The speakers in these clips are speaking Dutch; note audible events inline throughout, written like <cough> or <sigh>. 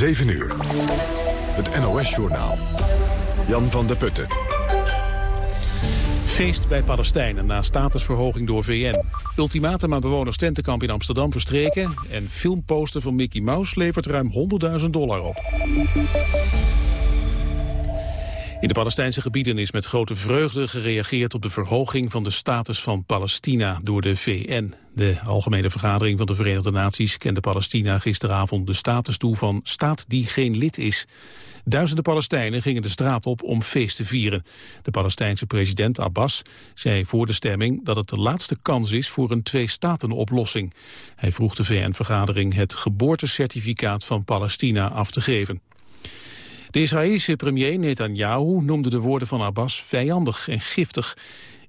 7 uur. Het NOS-journaal. Jan van der Putten. Feest bij Palestijnen na statusverhoging door VN. Ultimatum aan bewoners tentenkamp in Amsterdam verstreken... en filmposter van Mickey Mouse levert ruim 100.000 dollar op. In de Palestijnse gebieden is met grote vreugde gereageerd op de verhoging van de status van Palestina door de VN. De Algemene Vergadering van de Verenigde Naties kende Palestina gisteravond de status toe van staat die geen lid is. Duizenden Palestijnen gingen de straat op om feest te vieren. De Palestijnse president Abbas zei voor de stemming dat het de laatste kans is voor een twee-staten-oplossing. Hij vroeg de VN-vergadering het geboortecertificaat van Palestina af te geven. De Israëlische premier Netanyahu noemde de woorden van Abbas vijandig en giftig.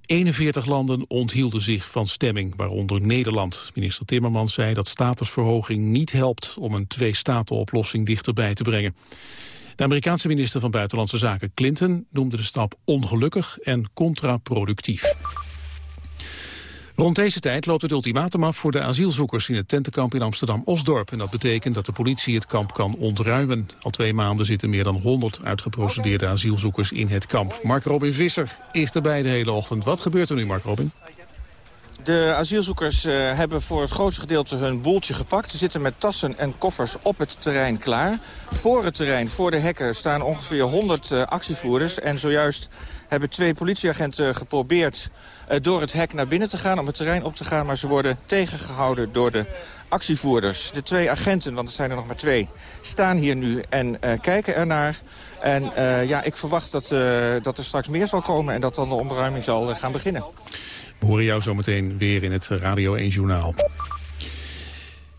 41 landen onthielden zich van stemming, waaronder Nederland. Minister Timmermans zei dat statusverhoging niet helpt om een twee-staten-oplossing dichterbij te brengen. De Amerikaanse minister van Buitenlandse Zaken Clinton noemde de stap ongelukkig en contraproductief. Rond deze tijd loopt het ultimatum af voor de asielzoekers in het tentenkamp in Amsterdam-Osdorp. En dat betekent dat de politie het kamp kan ontruimen. Al twee maanden zitten meer dan 100 uitgeprocedeerde asielzoekers in het kamp. Mark Robin Visser is erbij de hele ochtend. Wat gebeurt er nu, Mark Robin? De asielzoekers uh, hebben voor het grootste gedeelte hun boeltje gepakt. Ze zitten met tassen en koffers op het terrein klaar. Voor het terrein, voor de hekken, staan ongeveer 100 uh, actievoerders. En zojuist hebben twee politieagenten geprobeerd door het hek naar binnen te gaan, om het terrein op te gaan. Maar ze worden tegengehouden door de actievoerders. De twee agenten, want het zijn er nog maar twee, staan hier nu en uh, kijken ernaar. En uh, ja, ik verwacht dat, dat er straks meer zal komen en dat dan de ontruiming zal gaan beginnen. We horen jou zometeen weer in het Radio 1 Journaal.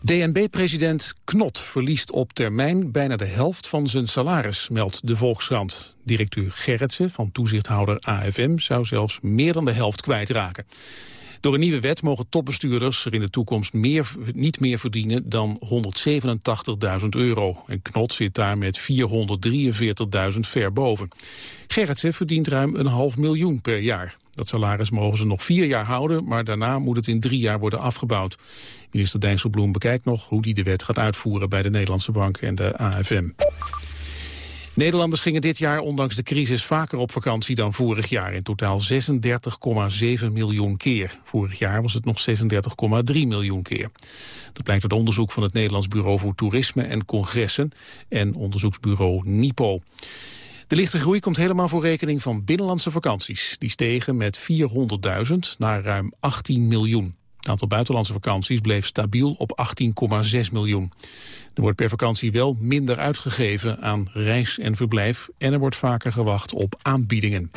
DNB-president Knot verliest op termijn bijna de helft van zijn salaris, meldt de Volkskrant. Directeur Gerritsen van toezichthouder AFM zou zelfs meer dan de helft kwijtraken. Door een nieuwe wet mogen topbestuurders er in de toekomst meer, niet meer verdienen dan 187.000 euro. En Knot zit daar met 443.000 ver boven. Gerritsen verdient ruim een half miljoen per jaar. Dat salaris mogen ze nog vier jaar houden, maar daarna moet het in drie jaar worden afgebouwd. Minister Dijsselbloem bekijkt nog hoe hij de wet gaat uitvoeren bij de Nederlandse Bank en de AFM. Nederlanders gingen dit jaar ondanks de crisis vaker op vakantie dan vorig jaar. In totaal 36,7 miljoen keer. Vorig jaar was het nog 36,3 miljoen keer. Dat blijkt uit onderzoek van het Nederlands Bureau voor Toerisme en Congressen en onderzoeksbureau NIPO. De lichte groei komt helemaal voor rekening van binnenlandse vakanties. Die stegen met 400.000 naar ruim 18 miljoen. Het aantal buitenlandse vakanties bleef stabiel op 18,6 miljoen. Er wordt per vakantie wel minder uitgegeven aan reis en verblijf... en er wordt vaker gewacht op aanbiedingen.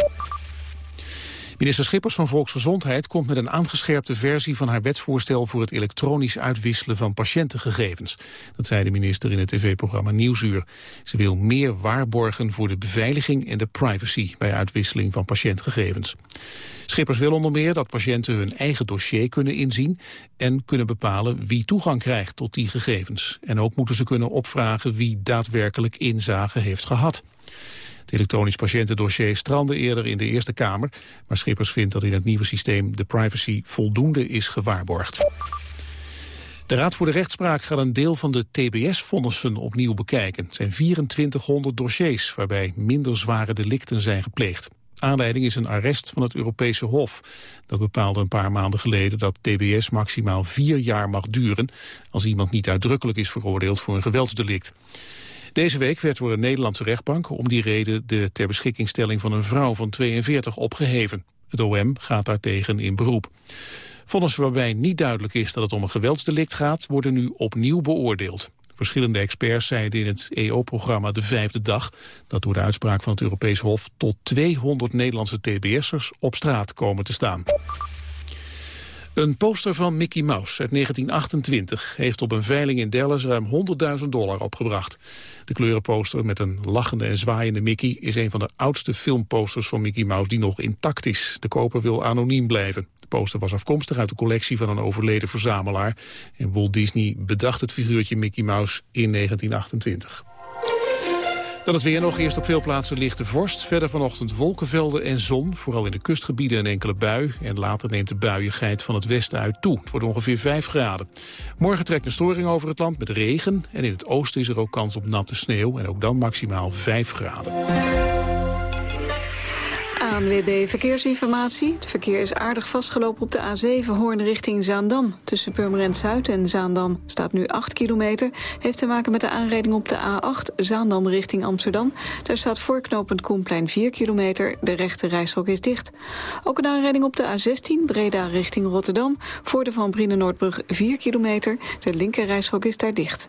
Minister Schippers van Volksgezondheid komt met een aangescherpte versie van haar wetsvoorstel voor het elektronisch uitwisselen van patiëntengegevens. Dat zei de minister in het tv-programma Nieuwsuur. Ze wil meer waarborgen voor de beveiliging en de privacy bij uitwisseling van patiëntgegevens. Schippers wil onder meer dat patiënten hun eigen dossier kunnen inzien en kunnen bepalen wie toegang krijgt tot die gegevens. En ook moeten ze kunnen opvragen wie daadwerkelijk inzage heeft gehad. Het elektronisch patiëntendossier strandde eerder in de Eerste Kamer, maar Schippers vindt dat in het nieuwe systeem de privacy voldoende is gewaarborgd. De Raad voor de Rechtspraak gaat een deel van de TBS-vonnissen opnieuw bekijken. Het zijn 2400 dossiers waarbij minder zware delicten zijn gepleegd. Aanleiding is een arrest van het Europese Hof. Dat bepaalde een paar maanden geleden dat TBS maximaal vier jaar mag duren... als iemand niet uitdrukkelijk is veroordeeld voor een geweldsdelict. Deze week werd door een Nederlandse rechtbank om die reden de ter beschikkingstelling van een vrouw van 42 opgeheven. Het OM gaat daartegen in beroep. Vonnissen waarbij niet duidelijk is dat het om een geweldsdelict gaat, worden nu opnieuw beoordeeld. Verschillende experts zeiden in het EO-programma De Vijfde Dag... dat door de uitspraak van het Europees Hof tot 200 Nederlandse TBS'ers op straat komen te staan. Een poster van Mickey Mouse uit 1928 heeft op een veiling in Dallas ruim 100.000 dollar opgebracht. De kleurenposter met een lachende en zwaaiende Mickey is een van de oudste filmposters van Mickey Mouse die nog intact is. De koper wil anoniem blijven. De poster was afkomstig uit de collectie van een overleden verzamelaar. En Walt Disney bedacht het figuurtje Mickey Mouse in 1928. Dan het weer nog. Eerst op veel plaatsen lichte vorst. Verder vanochtend wolkenvelden en zon. Vooral in de kustgebieden een enkele bui. En later neemt de buiigheid van het westen uit toe. Het wordt ongeveer 5 graden. Morgen trekt een storing over het land met regen. En in het oosten is er ook kans op natte sneeuw. En ook dan maximaal 5 graden. ANWB Verkeersinformatie. Het verkeer is aardig vastgelopen op de A7 Hoorn richting Zaandam. Tussen Purmerend Zuid en Zaandam staat nu 8 kilometer. Heeft te maken met de aanrijding op de A8 Zaandam richting Amsterdam. Daar staat voorknopend Koenplein 4 kilometer. De rechte reishok is dicht. Ook een aanrijding op de A16 Breda richting Rotterdam. Voor de Van Brienen Noordbrug 4 kilometer. De linker reishok is daar dicht.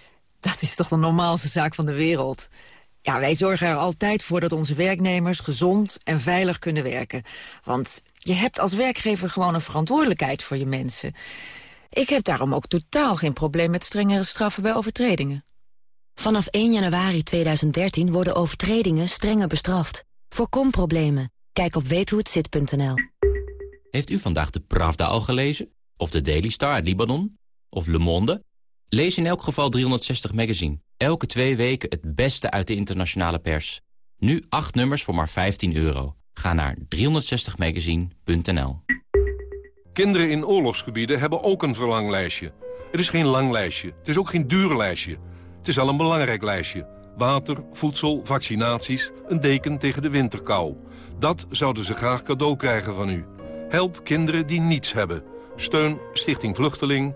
Dat is toch de normaalste zaak van de wereld. Ja, wij zorgen er altijd voor dat onze werknemers gezond en veilig kunnen werken. Want je hebt als werkgever gewoon een verantwoordelijkheid voor je mensen. Ik heb daarom ook totaal geen probleem met strengere straffen bij overtredingen. Vanaf 1 januari 2013 worden overtredingen strenger bestraft. Voorkom problemen. Kijk op weethohetzit.nl. Heeft u vandaag de Pravda al gelezen? Of de Daily Star uit Libanon? Of Le Monde? Lees in elk geval 360 Magazine. Elke twee weken het beste uit de internationale pers. Nu acht nummers voor maar 15 euro. Ga naar 360magazine.nl Kinderen in oorlogsgebieden hebben ook een verlanglijstje. Het is geen lang lijstje. Het is ook geen duur lijstje. Het is wel een belangrijk lijstje. Water, voedsel, vaccinaties, een deken tegen de winterkou. Dat zouden ze graag cadeau krijgen van u. Help kinderen die niets hebben. Steun Stichting Vluchteling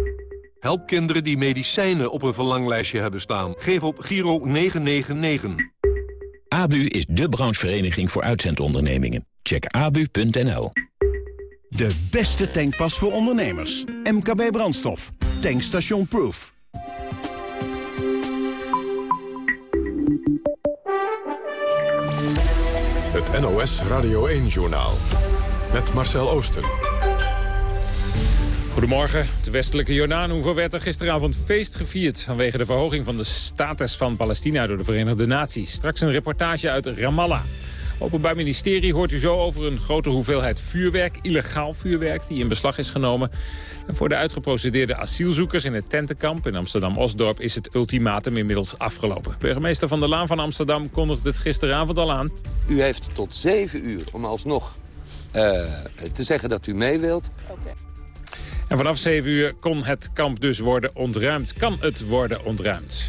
Help kinderen die medicijnen op een verlanglijstje hebben staan. Geef op Giro 999. ABU is de branchevereniging voor uitzendondernemingen. Check abu.nl. De beste tankpas voor ondernemers. MKB Brandstof. Tankstation Proof. Het NOS Radio 1-journaal. Met Marcel Oosten. Goedemorgen. De westelijke Jordaan werd er gisteravond feest gevierd... vanwege de verhoging van de status van Palestina door de Verenigde Naties. Straks een reportage uit Ramallah. Openbaar Ministerie hoort u zo over een grote hoeveelheid vuurwerk, illegaal vuurwerk, die in beslag is genomen. En voor de uitgeprocedeerde asielzoekers in het tentenkamp in Amsterdam-Osdorp is het ultimatum inmiddels afgelopen. Burgemeester Van der Laan van Amsterdam kondigde het gisteravond al aan. U heeft tot zeven uur om alsnog uh, te zeggen dat u mee wilt. En vanaf 7 uur kon het kamp dus worden ontruimd. Kan het worden ontruimd.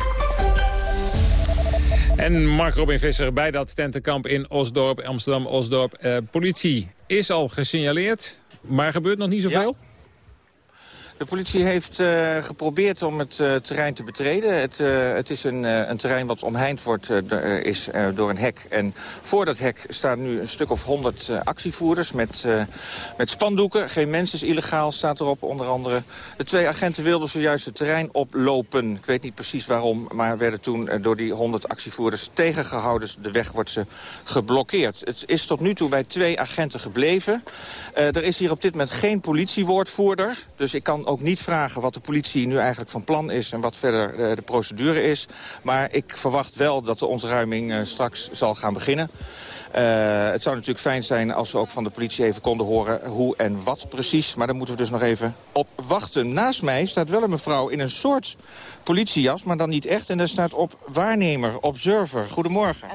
En Mark Robin Visser bij dat tentenkamp in Osdorp, Amsterdam-Osdorp. Eh, politie is al gesignaleerd, maar gebeurt nog niet zoveel? De politie heeft uh, geprobeerd om het uh, terrein te betreden. Het, uh, het is een, een, terrein wat omheind wordt is, door een hek. En voor dat hek staan nu een stuk of honderd actievoerders met, met spandoeken. Geen mens is illegaal, staat erop onder andere. De twee agenten wilden zojuist het terrein oplopen. Ik weet niet precies waarom, maar werden toen door die honderd actievoerders tegengehouden. De weg wordt ze geblokkeerd. Het is tot nu toe bij twee agenten gebleven. er is hier op dit moment geen politiewoordvoerder. Dus ik kan ook niet vragen wat de politie nu eigenlijk van plan is... en wat verder uh, de procedure is. Maar ik verwacht wel dat de ontruiming uh, straks zal gaan beginnen. Uh, het zou natuurlijk fijn zijn als we ook van de politie even konden horen hoe en wat precies. Maar daar moeten we dus nog even op wachten. Naast mij staat wel een mevrouw in een soort politiejas, maar dan niet echt. En daar staat op waarnemer, observer. Goedemorgen.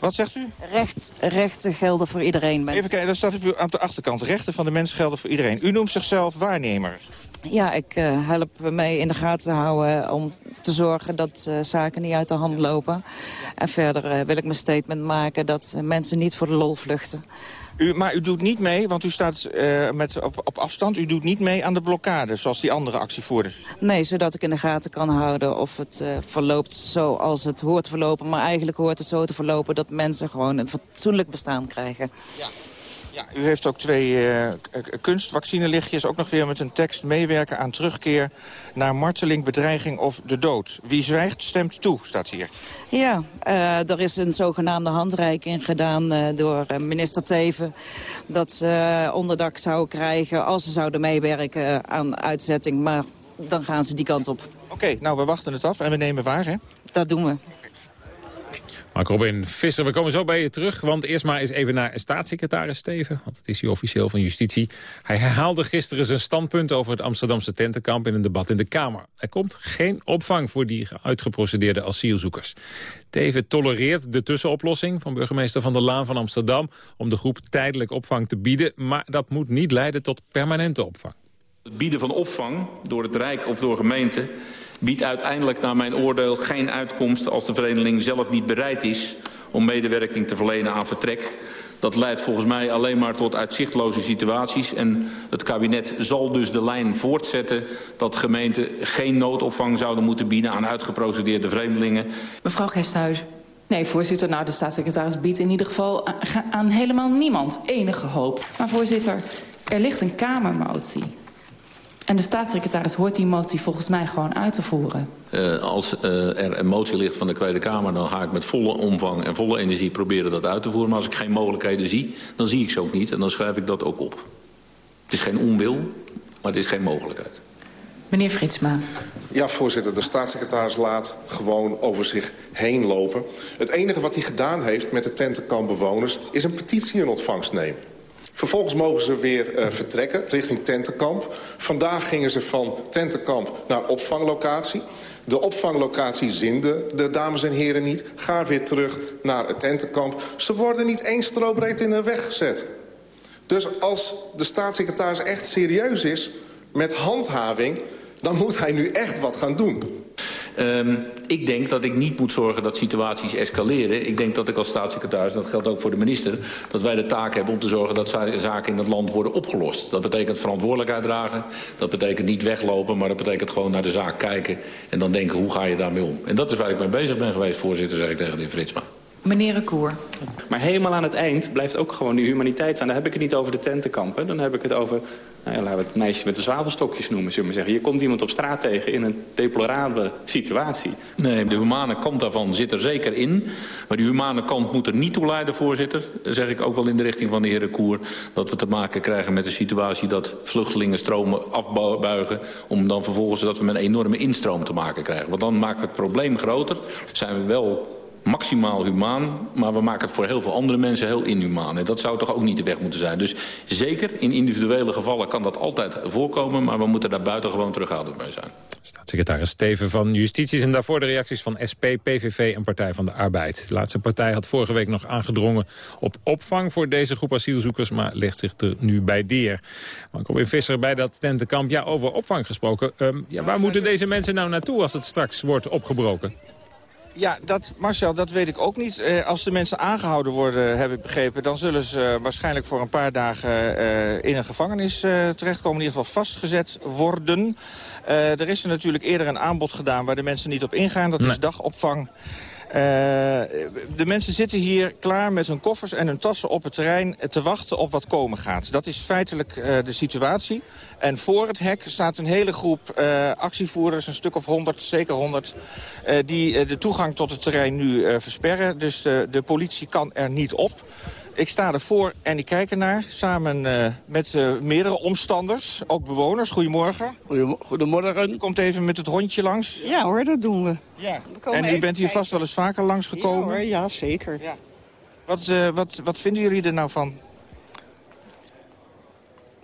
Wat zegt u? Recht, rechten gelden voor iedereen. Even kijken, daar staat op, op de achterkant. Rechten van de mens gelden voor iedereen. U noemt zichzelf waarnemer. Ja, ik uh, help mee in de gaten te houden om te zorgen dat uh, zaken niet uit de hand lopen. En verder uh, wil ik mijn statement maken dat mensen niet voor de lol vluchten. U, maar u doet niet mee, want u staat met, op, op afstand... u doet niet mee aan de blokkade, zoals die andere actievoerders? Nee, zodat ik in de gaten kan houden of het verloopt zoals het hoort verlopen. Maar eigenlijk hoort het zo te verlopen dat mensen gewoon een fatsoenlijk bestaan krijgen. Ja. Ja, u heeft ook twee uh, kunstvaccinelichtjes, ook nog weer met een tekst... meewerken aan terugkeer naar marteling, bedreiging of de dood. Wie zwijgt, stemt toe, staat hier. Ja, uh, er is een zogenaamde handreiking gedaan uh, door minister Teven... dat ze onderdak zouden krijgen als ze zouden meewerken aan uitzetting. Maar dan gaan ze die kant op. Oké, okay, nou, we wachten het af en we nemen waar, hè? Dat doen we. Mark Robin Visser, we komen zo bij je terug. Want eerst maar eens even naar staatssecretaris Steven. Want het is hier officieel van Justitie. Hij herhaalde gisteren zijn standpunt over het Amsterdamse tentenkamp... in een debat in de Kamer. Er komt geen opvang voor die uitgeprocedeerde asielzoekers. Teven tolereert de tussenoplossing van burgemeester Van der Laan van Amsterdam... om de groep tijdelijk opvang te bieden. Maar dat moet niet leiden tot permanente opvang. Het bieden van opvang door het Rijk of door gemeenten biedt uiteindelijk naar mijn oordeel geen uitkomst als de vereniging zelf niet bereid is om medewerking te verlenen aan vertrek. Dat leidt volgens mij alleen maar tot uitzichtloze situaties. En het kabinet zal dus de lijn voortzetten dat gemeenten geen noodopvang zouden moeten bieden aan uitgeprocedeerde vreemdelingen. Mevrouw Gesthuizen. Nee, voorzitter, nou, de staatssecretaris biedt in ieder geval aan helemaal niemand enige hoop. Maar voorzitter, er ligt een Kamermotie. En de staatssecretaris hoort die motie volgens mij gewoon uit te voeren. Uh, als uh, er een motie ligt van de Tweede Kamer... dan ga ik met volle omvang en volle energie proberen dat uit te voeren. Maar als ik geen mogelijkheden zie, dan zie ik ze ook niet. En dan schrijf ik dat ook op. Het is geen onwil, maar het is geen mogelijkheid. Meneer Fritsma. Ja, voorzitter. De staatssecretaris laat gewoon over zich heen lopen. Het enige wat hij gedaan heeft met de tentenkampbewoners... is een petitie in ontvangst nemen. Vervolgens mogen ze weer uh, vertrekken richting tentenkamp. Vandaag gingen ze van tentenkamp naar opvanglocatie. De opvanglocatie zinde de dames en heren niet. Ga weer terug naar het tentenkamp. Ze worden niet één strobreed in de weg gezet. Dus als de staatssecretaris echt serieus is met handhaving... dan moet hij nu echt wat gaan doen. Um, ik denk dat ik niet moet zorgen dat situaties escaleren. Ik denk dat ik als staatssecretaris, en dat geldt ook voor de minister... dat wij de taak hebben om te zorgen dat zaken in het land worden opgelost. Dat betekent verantwoordelijkheid dragen. Dat betekent niet weglopen, maar dat betekent gewoon naar de zaak kijken... en dan denken, hoe ga je daarmee om? En dat is waar ik mee bezig ben geweest, voorzitter, zeg ik tegen de heer Fritsma. Meneer Recour. Maar helemaal aan het eind blijft ook gewoon die humaniteit staan. Dan heb ik het niet over de tentenkampen. Dan heb ik het over, nou ja, laten we het meisje met de zwavelstokjes noemen. Zullen we zeggen. Je komt iemand op straat tegen in een deplorabele situatie. Nee, de humane kant daarvan zit er zeker in. Maar die humane kant moet er niet toe leiden, voorzitter. zeg ik ook wel in de richting van de heer Recour. Dat we te maken krijgen met een situatie dat vluchtelingen stromen afbuigen. Om dan vervolgens dat we met een enorme instroom te maken krijgen. Want dan maken we het probleem groter. Zijn we wel maximaal humaan, maar we maken het voor heel veel andere mensen heel inhumaan. En dat zou toch ook niet de weg moeten zijn. Dus zeker, in individuele gevallen kan dat altijd voorkomen... maar we moeten daar buitengewoon terughoudend bij zijn. Staatssecretaris Steven van Justitie en daarvoor de reacties van SP, PVV en Partij van de Arbeid. De laatste partij had vorige week nog aangedrongen op opvang voor deze groep asielzoekers, maar legt zich er nu bij deer. Maar in Visser bij dat tentenkamp, ja, over opvang gesproken. Um, ja, waar moeten deze mensen nou naartoe als het straks wordt opgebroken? Ja, dat, Marcel, dat weet ik ook niet. Eh, als de mensen aangehouden worden, heb ik begrepen... dan zullen ze waarschijnlijk voor een paar dagen eh, in een gevangenis terechtkomen. In ieder geval vastgezet worden. er is er natuurlijk eerder een aanbod gedaan waar de mensen niet op ingaan. Dat is dagopvang. Uh, de mensen zitten hier klaar met hun koffers en hun tassen op het terrein... te wachten op wat komen gaat. Dat is feitelijk uh, de situatie. En voor het hek staat een hele groep uh, actievoerders, een stuk of honderd, zeker honderd... die de toegang tot het terrein nu versperren. Dus de, de politie kan er niet op. Ik sta ervoor en ik kijk ernaar, samen uh, met uh, meerdere omstanders, ook bewoners. Goedemorgen. Goedemorgen. U komt even met het hondje langs. Ja hoor, dat doen we. Ja. we en u bent hier vast wel eens vaker langsgekomen? Ja hoor, ja zeker. Ja. Wat, uh, wat, wat vinden jullie er nou van?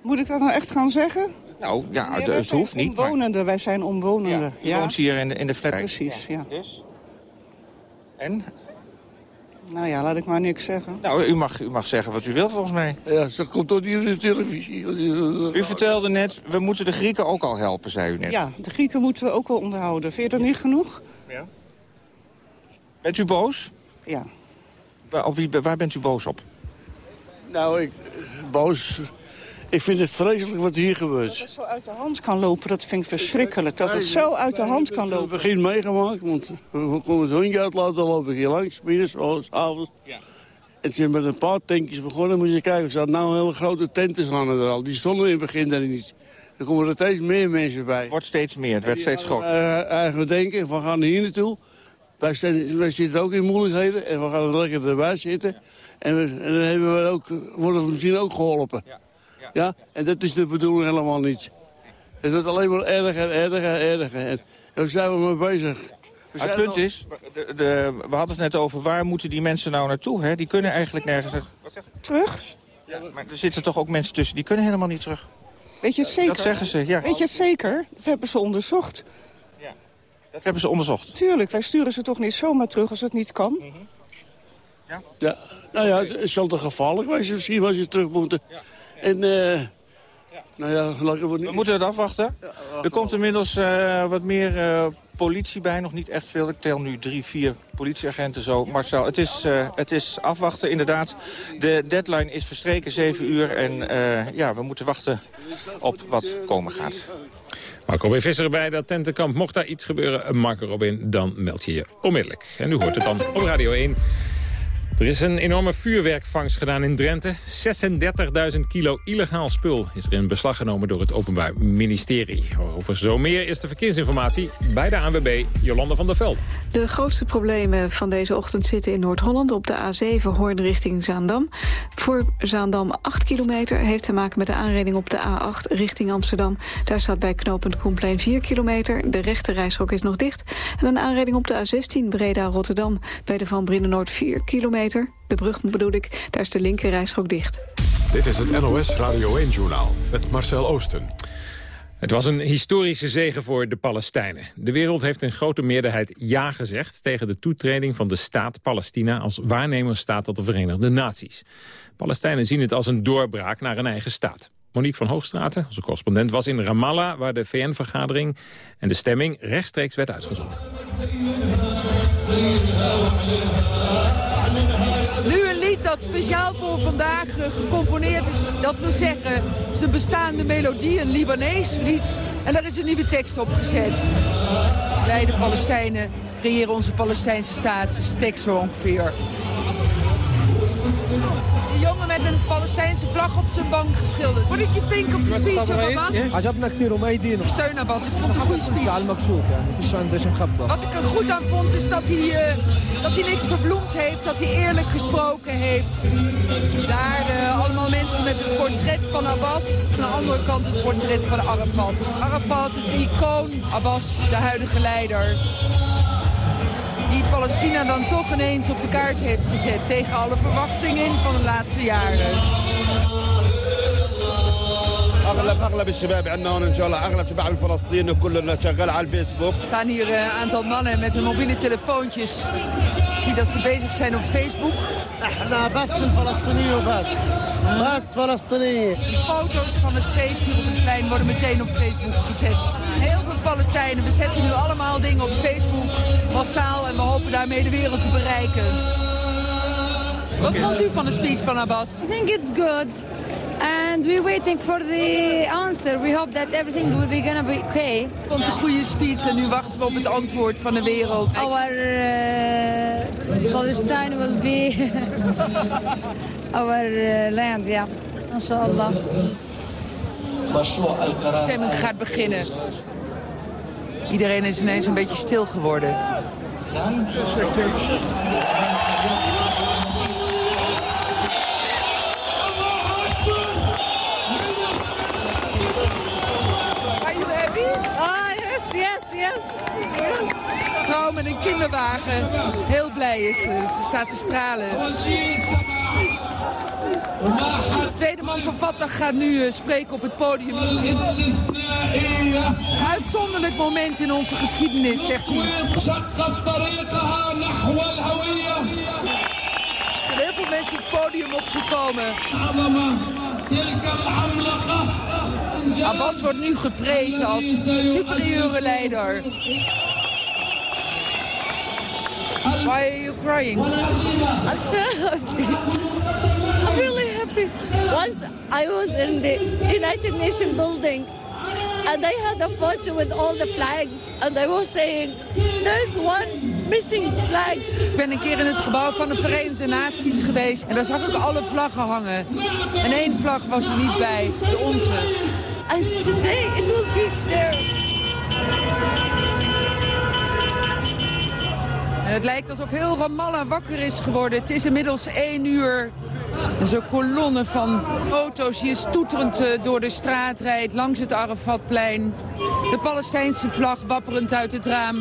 Moet ik dat nou echt gaan zeggen? Nou, ja, nee, het hoeft niet. Omwonenden, maar... wij zijn omwonenden. Ja, je ja. woont hier in de, in de flat. Precies, ja. Dus? En? Nou ja, laat ik maar niks zeggen. Nou, u mag, u mag zeggen wat u wil volgens mij. Ja, dat komt door die de televisie. U vertelde net, we moeten de Grieken ook al helpen, zei u net. Ja, de Grieken moeten we ook wel onderhouden. Vind je dat niet genoeg? Ja. Bent u boos? Ja. Waar, op wie, waar bent u boos op? Nou, ik, boos. Ik vind het vreselijk wat hier gebeurt. Dat het zo uit de hand kan lopen, dat vind ik verschrikkelijk. Dat het zo uit de hand kan Ik heb lopen. het begin meegemaakt, want we konden het hondje uit laten lopen hier langs, middags, s avonds. Ja. En ze zijn met een paar tentjes begonnen, moet je kijken, er staan nou hele grote tenten staan er al. Die stonden in het begin daar niet. Er komen er steeds meer mensen bij. Het wordt steeds meer, het werd steeds groter. Uh, eigenlijk denken, we gaan hier naartoe. Wij, zijn, wij zitten ook in moeilijkheden en we gaan er lekker erbij zitten. En, we, en dan hebben we ook, worden we misschien ook geholpen. Ja. Ja. En dat is de bedoeling helemaal niet. Het wordt alleen maar erger, erger, erger. En daar zijn we mee bezig. Maar het punt is, de, de- we hadden het net over waar moeten die mensen nou naartoe? Hè? Die kunnen eigenlijk nergens... Terug? Ja, maar er zitten toch ook mensen tussen, die kunnen helemaal niet terug. Weet je het zeker? Dat zeggen ze, ja. Weet je het zeker? Dat hebben ze onderzocht. Dat hebben ze onderzocht. Tuurlijk, wij sturen ze toch niet zomaar terug als het niet kan? Ja, nou ja, het zal toch gevaarlijk wezen misschien als je terug moet. En, eh nou ja, laten we niet... We moeten het afwachten. Er komt inmiddels eh, wat meer eh, politie bij, nog niet echt veel. Ik tel nu drie, vier politieagenten zo. Marcel, het is, eh, het is afwachten inderdaad. De deadline is verstreken, zeven uur. En eh, ja, we moeten wachten op wat komen gaat. Marco Robin Visser bij dat tentenkamp. Mocht daar iets gebeuren, Marco Robin, dan meld je je onmiddellijk. En u hoort het dan op Radio 1. Er is een enorme vuurwerkvangst gedaan in Drenthe. 36.000 kilo illegaal spul is er in beslag genomen door het Openbaar Ministerie. Over zo meer is de verkeersinformatie bij de ANWB Jolanda van der Velde. De grootste problemen van deze ochtend zitten in Noord-Holland... op de A7 Hoorn richting Zaandam. Voor Zaandam 8 kilometer heeft te maken met de aanreding op de A8 richting Amsterdam. Daar staat bij knooppunt Koenplein 4 kilometer. De rechte reishok is nog dicht. En een aanreding op de A16 Breda-Rotterdam. Bij de Van Brinnen-Noord 4 kilometer. De brug bedoel ik, daar is de linker reishok dicht. Dit is het NOS Radio 1-journaal met Marcel Oosten. Het was een historische zege voor de Palestijnen. De wereld heeft in grote meerderheid ja gezegd... tegen de toetreding van de staat Palestina... als waarnemersstaat tot de Verenigde Naties. Palestijnen zien het als een doorbraak naar een eigen staat. Monique van Hoogstraten, onze correspondent, was in Ramallah... waar de VN-vergadering en de stemming rechtstreeks werd uitgezonden. Dat speciaal voor vandaag eh, gecomponeerd is. Dat wil zeggen, zijn bestaande melodie, een Libanees lied. En daar is een nieuwe tekst op gezet. Wij, de Palestijnen, creëren onze Palestijnse staat. Is tekst zo ongeveer Een jongen met een Palestijnse vlag op zijn bank geschilderd. What did you think of the speech of Abbas? عجبنا كثير وما يدينا Ik steun Abbas, ik vond het een goede speech. على المكشوف يعني فيش عنده شيء مخبى Wat ik er goed aan vond is dat hij, eh, dat hij niks verbloemd heeft, dat hij eerlijk gesproken heeft. Daar eh, allemaal mensen met het portret van Abbas. Aan de andere kant het portret van Arafat. Arafat, het icoon. Abbas, de huidige leider. Die Palestina dan toch ineens op de kaart heeft gezet. Tegen alle verwachtingen in van de laatste jaren. اغلب اغلب الشباب عندنا هون ان شاء الله اغلب شباب الفلسطيني كلنا شغال على الفيسبوك Er staan hier eh, een aantal mannen met hun mobiele telefoontjes. Ik zie dat ze bezig zijn op Facebook. احنا بس الفلسطينية وبس بس فلسطينية Die foto's van het feest hier op het plein worden meteen op Facebook gezet. Heel veel Palestijnen, we zetten nu allemaal dingen op Facebook, massaal. En we hopen daarmee de wereld te bereiken. Wat vond u van de speech van Abbas? I think it's good. And we're waiting for the answer. We hope that everything will be gonna be okay. Het een goede speech en nu wachten we op het antwoord van de wereld. Our uh, Palestine will be <laughs> our uh, land, yeah. Inshallah. De stemming gaat beginnen. Iedereen is ineens een beetje stil geworden. Met een kinderwagen. Heel blij is ze. Ze staat te stralen. De tweede man van Fatah gaat nu eh, spreken op het podium. Uitzonderlijk moment in onze geschiedenis, zegt hij. podium opgekomen. Abbas wordt nu geprezen als superieure leider. Why are you crying? I'm so happy. I'm really happy. Once I was in the United Nations building and I had a photo with all the flags and I was saying, there's one missing flag. Ik ben een keer in het gebouw van de Verenigde Naties geweest en daar zag ik alle vlaggen hangen. En één vlag was er niet bij, de onze. And today it will be there. En het lijkt alsof heel Ramallah wakker is geworden. Het is inmiddels één uur. Is een kolonne van auto's die stoeterend eh, door de straat rijdt... langs het Arafatplein. De Palestijnse vlag wapperend uit het raam.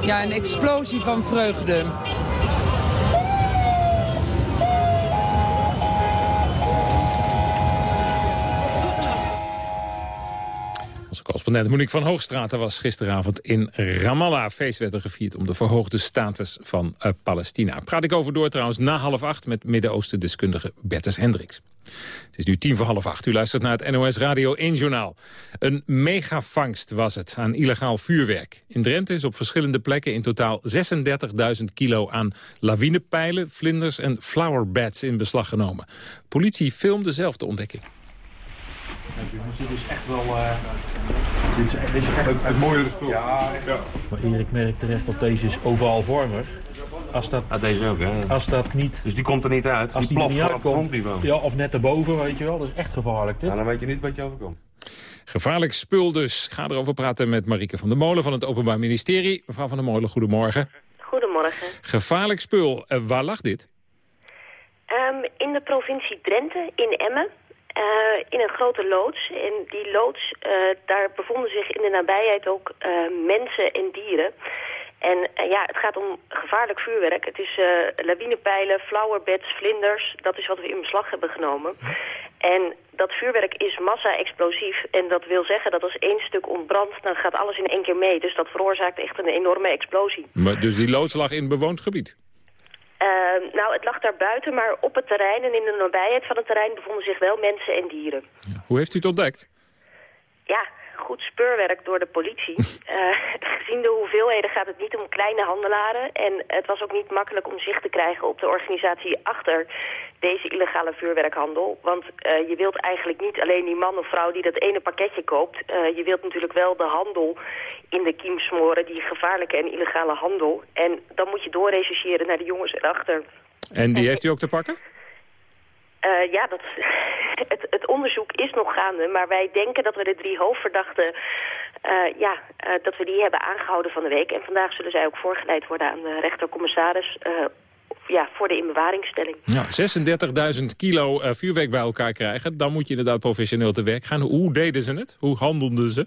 Ja, een explosie van vreugde. Correspondent Monique van Hoogstraten was gisteravond in Ramallah. Feest werd er gevierd om de verhoogde status van uh, Palestina. Praat ik over door trouwens na half acht met Midden-Oosten deskundige Bertus Hendricks. Het is nu tien voor half acht. U luistert naar het NOS Radio 1 Journaal. Een megavangst was het aan illegaal vuurwerk. In Drenthe is op verschillende plekken in totaal 36.000 kilo aan lawinepijlen, vlinders en flowerbeds in beslag genomen. Politie filmde zelf de ontdekking. Dit is echt wel... Uh, dit is, dit is echt het, spul. Ja. Ja. Maar Erik merkt terecht dat deze is ovaal vormig. Als dat, ah, deze ook, hè? Als dat niet... Dus die komt er niet uit? Als die, die ploft op grondniveau? Ja, of net erboven, weet je wel. Dat is echt gevaarlijk, dit. Nou, dan weet je niet wat je overkomt. Gevaarlijk spul dus. Ga erover praten met Marieke van der Molen van het Openbaar Ministerie. Mevrouw van der Molen, goedemorgen. Goedemorgen. Gevaarlijk spul. Uh, waar lag dit? Um, in de provincie Drenthe, in Emmen. Uh, in een grote loods. En die loods, uh, daar bevonden zich in de nabijheid ook uh, mensen en dieren. En ja, het gaat om gevaarlijk vuurwerk. Het is lawinepijlen, flowerbeds, vlinders. Dat is wat we in beslag hebben genomen. En dat vuurwerk is massa-explosief. En dat wil zeggen dat als één stuk ontbrandt, dan gaat alles in één keer mee. Dus dat veroorzaakt echt een enorme explosie. Maar dus die loods lag in bewoond gebied? Uh, nou, het lag daar buiten, maar op het terrein en in de nabijheid van het terrein bevonden zich wel mensen en dieren. Ja. Hoe heeft u het ontdekt? Ja, goed speurwerk door de politie. uh, <laughs> gezien de hoeveelheden gaat het niet om kleine handelaren. En het was ook niet makkelijk om zicht te krijgen op de organisatie achter deze illegale vuurwerkhandel. Want uh, je wilt eigenlijk niet alleen die man of vrouw die dat ene pakketje koopt. Uh, je wilt natuurlijk wel de handel in de kiem smoren, die gevaarlijke en illegale handel. En dan moet je doorrechercheren naar de jongens erachter. En die heeft u ook te pakken? Uh, ja, dat, het, het, onderzoek is nog gaande, maar wij denken dat we de drie hoofdverdachten, uh, ja, uh, dat we die hebben aangehouden van de week. En vandaag zullen zij ook voorgeleid worden aan de rechtercommissaris ja, voor de inbewaringstelling. Ja, 36.000 kilo vuurwerk bij elkaar krijgen, dan moet je inderdaad professioneel te werk gaan. Hoe deden ze het? Hoe handelden ze?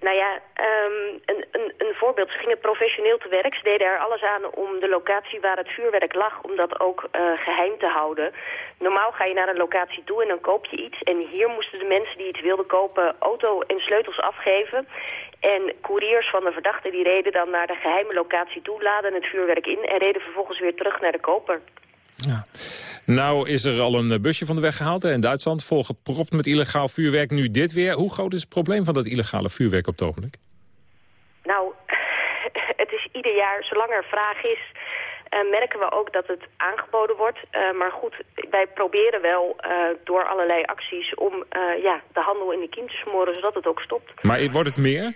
Nou ja, um, een, een, een voorbeeld. Ze gingen professioneel te werk. Ze deden er alles aan om de locatie waar het vuurwerk lag, om dat ook uh, geheim te houden. Normaal ga je naar een locatie toe en dan koop je iets. En hier moesten de mensen die iets wilden kopen auto en sleutels afgeven. En couriers van de verdachte die reden dan naar de geheime locatie toe, laden het vuurwerk in en reden vervolgens weer terug naar de koper. Ja. Nou is er al een busje van de weg gehaald hè, in Duitsland, volgepropt met illegaal vuurwerk. Nu dit weer. Hoe groot is het probleem van dat illegale vuurwerk op het ogenblik? Nou, <laughs> het is ieder jaar, zolang er vraag is, uh, merken we ook dat het aangeboden wordt. Uh, maar goed, wij proberen wel uh, door allerlei acties om ja, de handel in de kiem te smoren, zodat het ook stopt. Maar wordt het meer?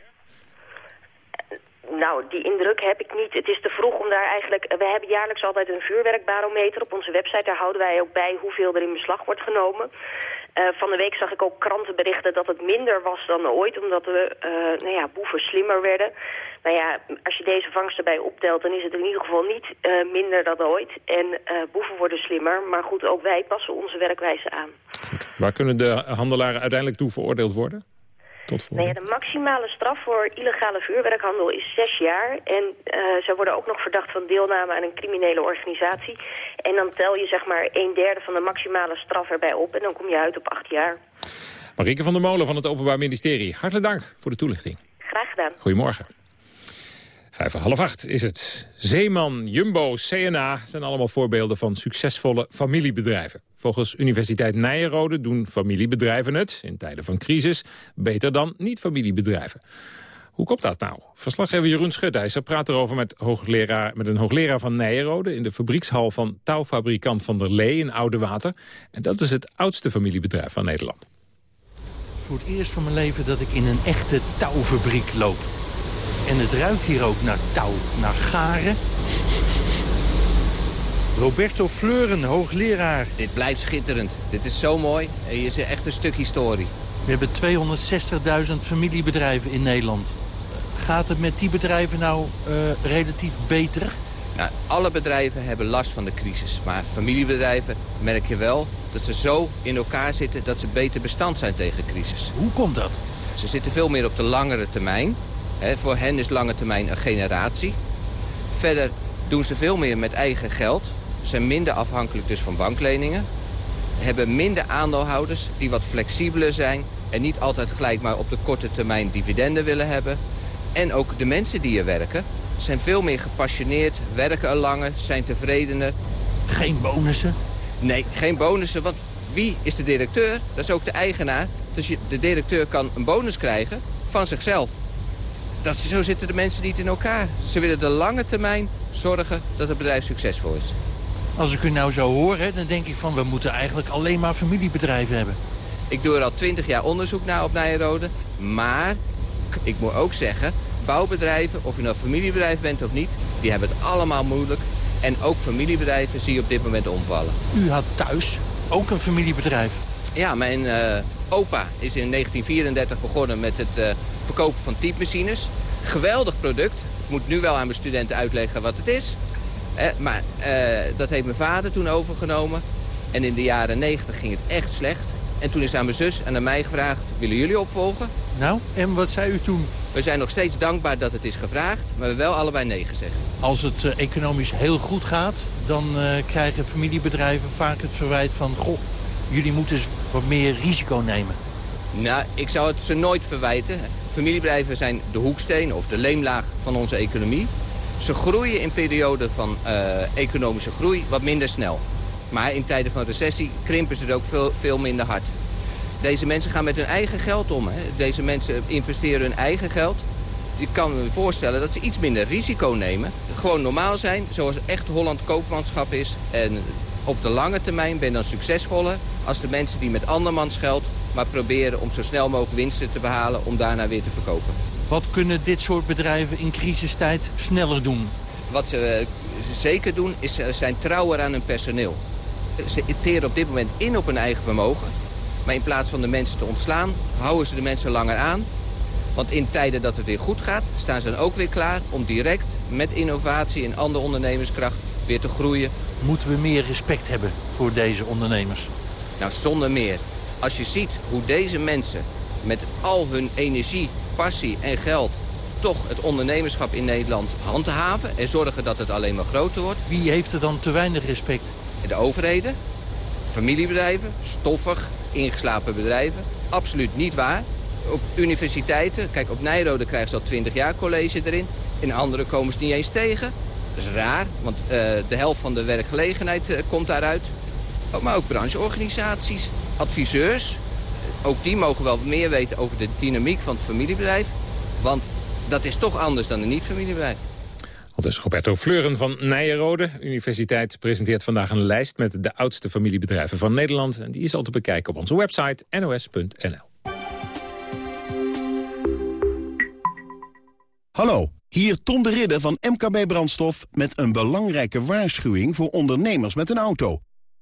Nou, die indruk heb ik niet. Het is te vroeg om daar eigenlijk... We hebben jaarlijks altijd een vuurwerkbarometer op onze website. Daar houden wij ook bij hoeveel er in beslag wordt genomen. Uh, van de week zag ik ook krantenberichten dat het minder was dan ooit... omdat we, uh, nou ja, boeven slimmer werden. Nou ja, als je deze vangst erbij optelt... dan is het in ieder geval niet uh, minder dan ooit. En boeven worden slimmer. Maar goed, ook wij passen onze werkwijze aan. Waar kunnen de handelaren uiteindelijk toe veroordeeld worden? Nee, ja, de maximale straf voor illegale vuurwerkhandel is zes jaar. En uh, ze worden ook nog verdacht van deelname aan een criminele organisatie. En dan tel je zeg maar een derde van de maximale straf erbij op. En dan kom je uit op acht jaar. Marieke van der Molen van het Openbaar Ministerie. Hartelijk dank voor de toelichting. Graag gedaan. Goedemorgen. Vijf half acht is het. Zeeman, Jumbo, CNA zijn allemaal voorbeelden van succesvolle familiebedrijven. Volgens Universiteit Nijenrode doen familiebedrijven het, in tijden van crisis, beter dan niet-familiebedrijven. Hoe komt dat nou? Verslaggever Jeroen Schutijzer praat erover met, hoogleraar, met een hoogleraar van Nijenrode... in de fabriekshal van touwfabrikant Van der Lee in Oude Water. En dat is het oudste familiebedrijf van Nederland. Voor het eerst van mijn leven dat ik in een echte touwfabriek loop. En het ruikt hier ook naar touw, naar garen. Roberto Fleuren, hoogleraar. Dit blijft schitterend. Dit is zo mooi. Hier is echt een stuk historie. We hebben 260.000 familiebedrijven in Nederland. Gaat het met die bedrijven nou uh, relatief beter? Nou, alle bedrijven hebben last van de crisis. Maar familiebedrijven merk je wel dat ze zo in elkaar zitten... dat ze beter bestand zijn tegen crisis. Hoe komt dat? Ze zitten veel meer op de langere termijn. He, voor hen is lange termijn een generatie. Verder doen ze veel meer met eigen geld. Zijn minder afhankelijk dus van bankleningen. Hebben minder aandeelhouders die wat flexibeler zijn... en niet altijd gelijk maar op de korte termijn dividenden willen hebben. En ook de mensen die er werken zijn veel meer gepassioneerd, werken er langer, zijn tevredener. Geen bonussen? Nee, geen bonussen, want wie is de directeur? Dat is ook de eigenaar. Dus de directeur kan een bonus krijgen van zichzelf. Dat, zo zitten de mensen niet in elkaar. Ze willen de lange termijn zorgen dat het bedrijf succesvol is. Als ik u nou zo hoor, hè, dan denk ik van... we moeten eigenlijk alleen maar familiebedrijven hebben. Ik doe er al twintig jaar onderzoek naar op Nijenrode. Maar ik moet ook zeggen, bouwbedrijven, of je nou familiebedrijf bent of niet... die hebben het allemaal moeilijk. En ook familiebedrijven zie je op dit moment omvallen. U had thuis ook een familiebedrijf? Ja, mijn uh, opa is in 1934 begonnen met het uh, verkopen van typemachines. Geweldig product. Ik moet nu wel aan mijn studenten uitleggen wat het is. Eh, maar dat heeft mijn vader toen overgenomen. En in de jaren 90 ging het echt slecht. En toen is aan mijn zus en aan mij gevraagd, willen jullie opvolgen? Nou, en wat zei u toen? We zijn nog steeds dankbaar dat het is gevraagd, maar we hebben wel allebei nee gezegd. Als het uh, economisch heel goed gaat, dan uh, krijgen familiebedrijven vaak het verwijt van... goh, jullie moeten eens wat meer risico nemen. Nou, ik zou het ze nooit verwijten. Familiebedrijven zijn de hoeksteen of de leemlaag van onze economie. Ze groeien in perioden van uh, economische groei wat minder snel. Maar in tijden van recessie krimpen ze er ook veel, veel minder hard. Deze mensen gaan met hun eigen geld om. Hè. Deze mensen investeren hun eigen geld. Je kan me voorstellen dat ze iets minder risico nemen. Gewoon normaal zijn, zoals echt Holland koopmanschap is. En op de lange termijn ben je dan succesvoller... als de mensen die met andermans geld maar proberen om zo snel mogelijk winsten te behalen... om daarna weer te verkopen. Wat kunnen dit soort bedrijven in crisistijd sneller doen? Wat ze eh, zeker doen, is ze zijn trouwer aan hun personeel. Ze teren op dit moment in op hun eigen vermogen. Maar in plaats van de mensen te ontslaan, houden ze de mensen langer aan. Want in tijden dat het weer goed gaat, staan ze dan ook weer klaar... om direct met innovatie en andere ondernemerskracht weer te groeien. Moeten we meer respect hebben voor deze ondernemers? Nou, zonder meer. Als je ziet hoe deze mensen met al hun energie, passie en geld... toch het ondernemerschap in Nederland handhaven... en zorgen dat het alleen maar groter wordt. Wie heeft er dan te weinig respect? De overheden, familiebedrijven, stoffig, ingeslapen bedrijven. Absoluut niet waar. Op universiteiten, kijk op Nijrode krijgen ze al 20 jaar college erin. In andere komen ze niet eens tegen. Dat is raar, want uh, de helft van de werkgelegenheid uh, komt daaruit. Oh, maar ook brancheorganisaties, adviseurs. Ook die mogen wel meer weten over de dynamiek van het familiebedrijf. Want dat is toch anders dan een niet-familiebedrijf. Al dus Roberto Fleuren van Nijenrode. Universiteit presenteert vandaag een lijst met de oudste familiebedrijven van Nederland. En die is al te bekijken op onze website nos.nl. Hallo, hier Tom de Ridder van MKB Brandstof met een belangrijke waarschuwing voor ondernemers met een auto.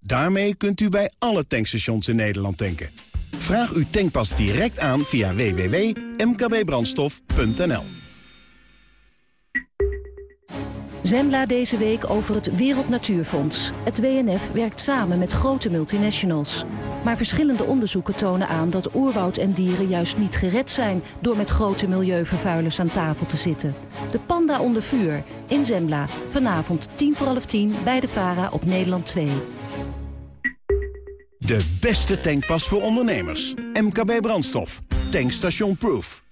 Daarmee kunt u bij alle tankstations in Nederland tanken. Vraag uw tankpas direct aan via www.mkbbrandstof.nl Zembla deze week over het Wereld Natuurfonds. Het WNF werkt samen met grote multinationals. Maar verschillende onderzoeken tonen aan dat oerwoud en dieren juist niet gered zijn... door met grote milieuvervuilers aan tafel te zitten. De panda onder vuur in Zembla. Vanavond tien voor half tien bij de VARA op Nederland 2. De beste tankpas voor ondernemers. MKB Brandstof. Tankstation Proof.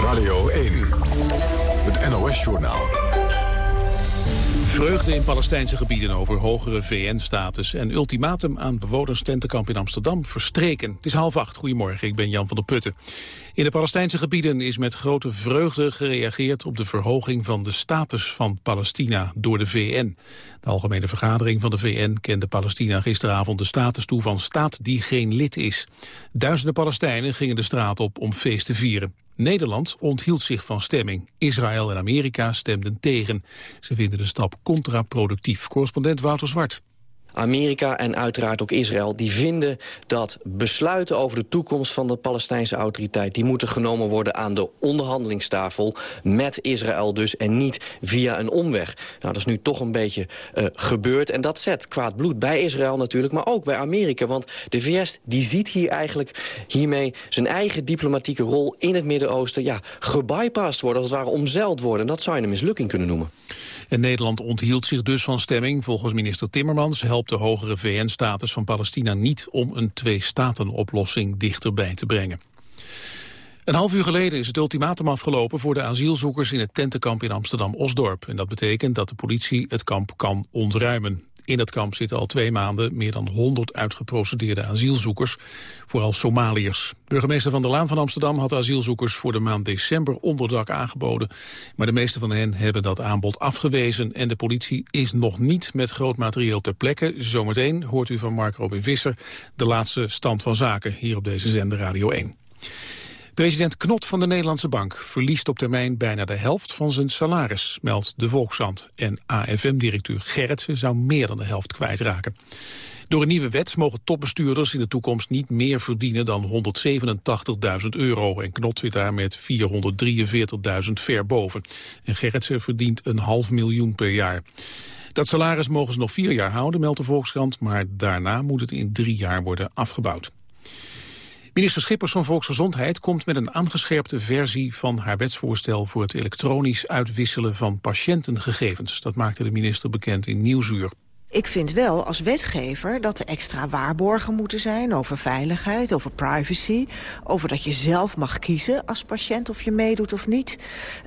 Radio 1. Het NOS-journaal. Vreugde in Palestijnse gebieden over hogere VN-status... en ultimatum aan bewoners tentenkamp in Amsterdam verstreken. Het is half acht. Goedemorgen, ik ben Jan van der Putten. In de Palestijnse gebieden is met grote vreugde gereageerd... op de verhoging van de status van Palestina door de VN. De Algemene Vergadering van de VN kende Palestina gisteravond de status toe... van staat die geen lid is. Duizenden Palestijnen gingen de straat op om feest te vieren. Nederland onthield zich van stemming. Israël en Amerika stemden tegen. Ze vinden de stap contraproductief. Correspondent Wouter Zwart. Amerika en uiteraard ook Israël... die vinden dat besluiten over de toekomst van de Palestijnse autoriteit... die moeten genomen worden aan de onderhandelingstafel met Israël dus... en niet via een omweg. Nou, dat is nu toch een beetje uh, gebeurd. En dat zet kwaad bloed bij Israël natuurlijk, maar ook bij Amerika. Want de VS die ziet hier eigenlijk hiermee zijn eigen diplomatieke rol... in het Midden-Oosten ja, gebypast worden, als het ware omzeild worden. En dat zou je een mislukking kunnen noemen. En Nederland onthield zich dus van stemming. Volgens minister Timmermans helpt de hogere VN-status van Palestina niet om een twee-staten-oplossing dichterbij te brengen. Een half uur geleden is het ultimatum afgelopen voor de asielzoekers in het tentenkamp in Amsterdam-Osdorp. En dat betekent dat de politie het kamp kan ontruimen. In het kamp zitten al twee maanden meer dan 100 uitgeprocedeerde asielzoekers, vooral Somaliërs. Burgemeester Van der Laan van Amsterdam had asielzoekers voor de maand december onderdak aangeboden. Maar de meeste van hen hebben dat aanbod afgewezen en de politie is nog niet met groot materieel ter plekke. Zometeen hoort u van Mark Robin Visser de laatste stand van zaken hier op deze zender Radio 1. President Knot van de Nederlandse Bank verliest op termijn bijna de helft van zijn salaris, meldt de Volkskrant. En AFM-directeur Gerritsen zou meer dan de helft kwijtraken. Door een nieuwe wet mogen topbestuurders in de toekomst niet meer verdienen dan 187.000 euro. En Knot zit daar met 443.000 ver boven. En Gerritsen verdient een half miljoen per jaar. Dat salaris mogen ze nog vier jaar houden, meldt de Volkskrant, maar daarna moet het in drie jaar worden afgebouwd. Minister Schippers van Volksgezondheid komt met een aangescherpte versie van haar wetsvoorstel voor het elektronisch uitwisselen van patiëntengegevens. Dat maakte de minister bekend in Nieuwsuur. Ik vind wel als wetgever dat er extra waarborgen moeten zijn over veiligheid, over privacy. Over dat je zelf mag kiezen als patiënt of je meedoet of niet.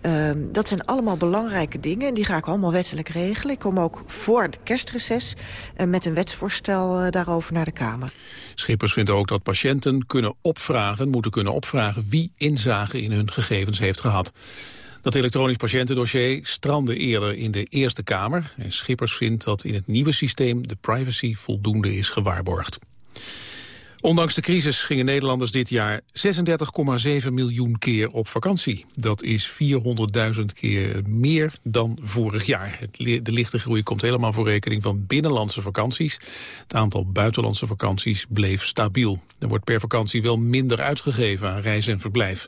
Uh, dat zijn allemaal belangrijke dingen en die ga ik allemaal wettelijk regelen. Ik kom ook voor het kerstreces uh, met een wetsvoorstel uh, daarover naar de Kamer. Schippers vindt ook dat patiënten kunnen opvragen, moeten kunnen opvragen wie inzage in hun gegevens heeft gehad. Dat elektronisch patiëntendossier strandde eerder in de Eerste Kamer. En Schippers vindt dat in het nieuwe systeem de privacy voldoende is gewaarborgd. Ondanks de crisis gingen Nederlanders dit jaar 36,7 miljoen keer op vakantie. Dat is 400.000 keer meer dan vorig jaar. de lichte groei komt helemaal voor rekening van binnenlandse vakanties. Het aantal buitenlandse vakanties bleef stabiel. Er wordt per vakantie wel minder uitgegeven aan reis en verblijf.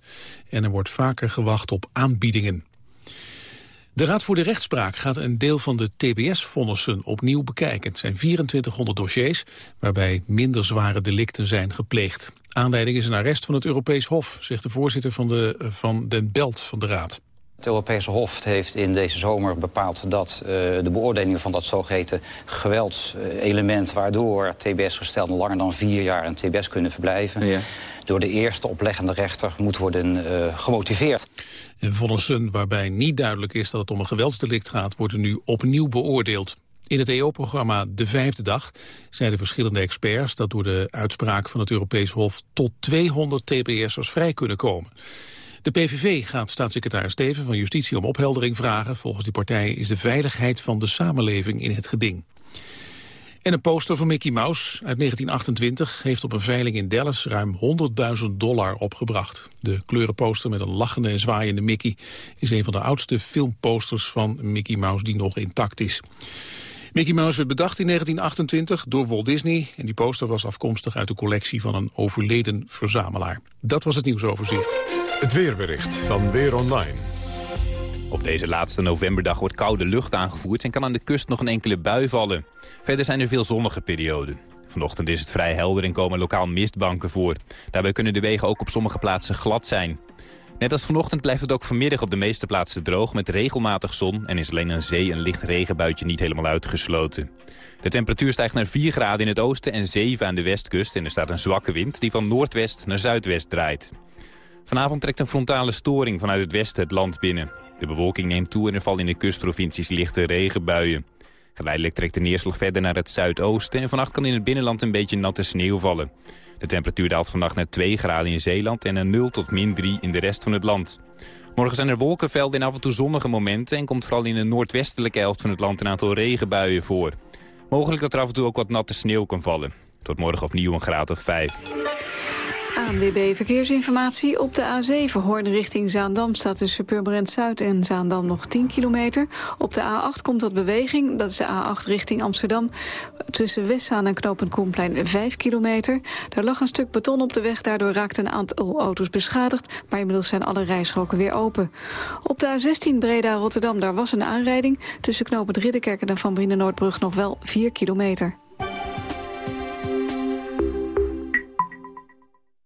En er wordt vaker gewacht op aanbiedingen. De Raad voor de Rechtspraak gaat een deel van de TBS-vonnissen opnieuw bekijken. Het zijn 2400 dossiers waarbij minder zware delicten zijn gepleegd. Aanleiding is een arrest van het Europees Hof, zegt de voorzitter van, de, van Den Belt van de Raad. Het Europese Hof heeft in deze zomer bepaald dat uh, de beoordeling van dat zogeheten geweldselement... waardoor TBS-gestelden langer dan vier jaar in TBS kunnen verblijven... Ja. door de eerste opleggende rechter moet worden uh, gemotiveerd. En vonnissen waarbij niet duidelijk is dat het om een geweldsdelict gaat... worden nu opnieuw beoordeeld. In het EO-programma De Vijfde Dag zeiden verschillende experts... dat door de uitspraak van het Europees Hof tot 200 TBS'ers vrij kunnen komen. De PVV gaat staatssecretaris Steven van Justitie om opheldering vragen. Volgens die partij is de veiligheid van de samenleving in het geding. En een poster van Mickey Mouse uit 1928 heeft op een veiling in Dallas ruim 100.000 dollar opgebracht. De kleurenposter met een lachende en zwaaiende Mickey is een van de oudste filmposters van Mickey Mouse die nog intact is. Mickey Mouse werd bedacht in 1928 door Walt Disney en die poster was afkomstig uit de collectie van een overleden verzamelaar. Dat was het nieuwsoverzicht. Het weerbericht van Weer Online. Op deze laatste novemberdag wordt koude lucht aangevoerd... en kan aan de kust nog een enkele bui vallen. Verder zijn er veel zonnige perioden. Vanochtend is het vrij helder en komen lokaal mistbanken voor. Daarbij kunnen de wegen ook op sommige plaatsen glad zijn. Net als vanochtend blijft het ook vanmiddag op de meeste plaatsen droog... met regelmatig zon en is alleen aan zee een licht regenbuitje niet helemaal uitgesloten. De temperatuur stijgt naar 4 graden in het oosten en 7 aan de westkust... en er staat een zwakke wind die van noordwest naar zuidwest draait. Vanavond trekt een frontale storing vanuit het westen het land binnen. De bewolking neemt toe en er vallen in de kustprovincies lichte regenbuien. Geleidelijk trekt de neerslag verder naar het zuidoosten... en vannacht kan in het binnenland een beetje natte sneeuw vallen. De temperatuur daalt vannacht naar 2 graden in Zeeland... en naar 0 tot min 3 in de rest van het land. Morgen zijn er wolkenvelden en af en toe zonnige momenten... en komt vooral in de noordwestelijke helft van het land een aantal regenbuien voor. Mogelijk dat er af en toe ook wat natte sneeuw kan vallen. Tot morgen opnieuw een graad of 5. ANWB Verkeersinformatie. Op de A7 Hoorn richting Zaandam staat tussen Purmerend Zuid en Zaandam nog 10 kilometer. Op de A8 komt wat beweging. Dat is de A8 richting Amsterdam. Tussen Westzaan en Knopend Koenplein 5 kilometer. Daar lag een stuk beton op de weg. Daardoor raakten een aantal auto's beschadigd. Maar inmiddels zijn alle rijstroken weer open. Op de A16 Breda-Rotterdam daar was een aanrijding. Tussen Knopend Ridderkerk en Van Brienen-Noordbrug nog wel 4 kilometer.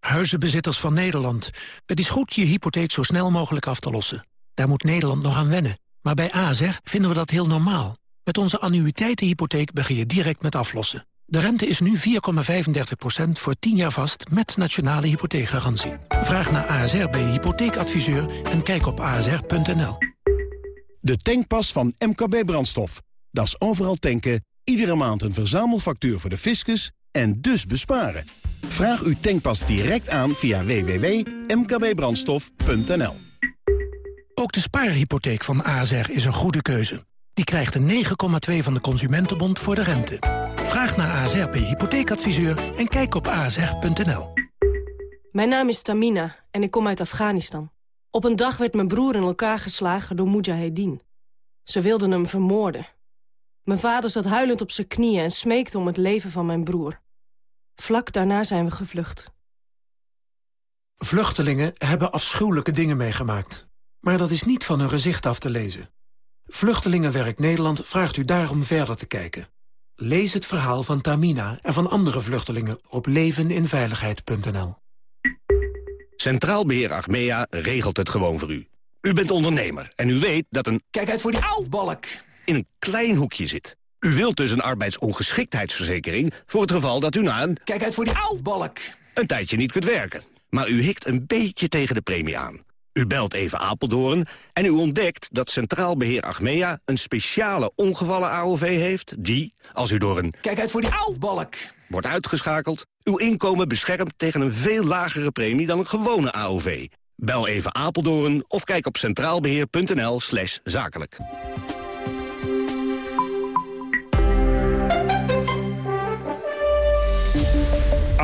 Huizenbezitters van Nederland. Het is goed je hypotheek zo snel mogelijk af te lossen. Daar moet Nederland nog aan wennen. Maar bij ASR vinden we dat heel normaal. Met onze annuïteitenhypotheek begin je direct met aflossen. De rente is nu 4,35% voor 10 jaar vast met nationale hypotheekgarantie. Vraag naar ASR bij je hypotheekadviseur en kijk op asr.nl. De tankpas van MKB Brandstof. Dat is overal tanken, iedere maand een verzamelfactuur voor de fiscus en dus besparen. Vraag uw tankpas direct aan via www.mkbbrandstof.nl. Ook de spaarhypotheek van ASR is een goede keuze. Die krijgt een 9,2 van de Consumentenbond voor de rente. Vraag naar ASR bij hypotheekadviseur en kijk op asr.nl. Mijn naam is Tamina en ik kom uit Afghanistan. Op een dag werd mijn broer in elkaar geslagen door Mujahedin. Ze wilden hem vermoorden. Mijn vader zat huilend op zijn knieën en smeekte om het leven van mijn broer. Vlak daarna zijn we gevlucht. Vluchtelingen hebben afschuwelijke dingen meegemaakt. Maar dat is niet van hun gezicht af te lezen. Vluchtelingenwerk Nederland vraagt u daarom verder te kijken. Lees het verhaal van Tamina en van andere vluchtelingen op leveninveiligheid.nl. Centraal Beheer Achmea regelt het gewoon voor u. U bent ondernemer en u weet dat een... Kijk uit voor die balk In een klein hoekje zit. U wilt dus een arbeidsongeschiktheidsverzekering... voor het geval dat u na een... Kijk uit voor die balk Een tijdje niet kunt werken. Maar u hikt een beetje tegen de premie aan. U belt even Apeldoorn en u ontdekt dat Centraal Beheer Achmea... een speciale ongevallen AOV heeft die, als u door een... Kijk uit voor die balk wordt uitgeschakeld... uw inkomen beschermt tegen een veel lagere premie dan een gewone AOV. Bel even Apeldoorn of kijk op centraalbeheer.nl slash zakelijk.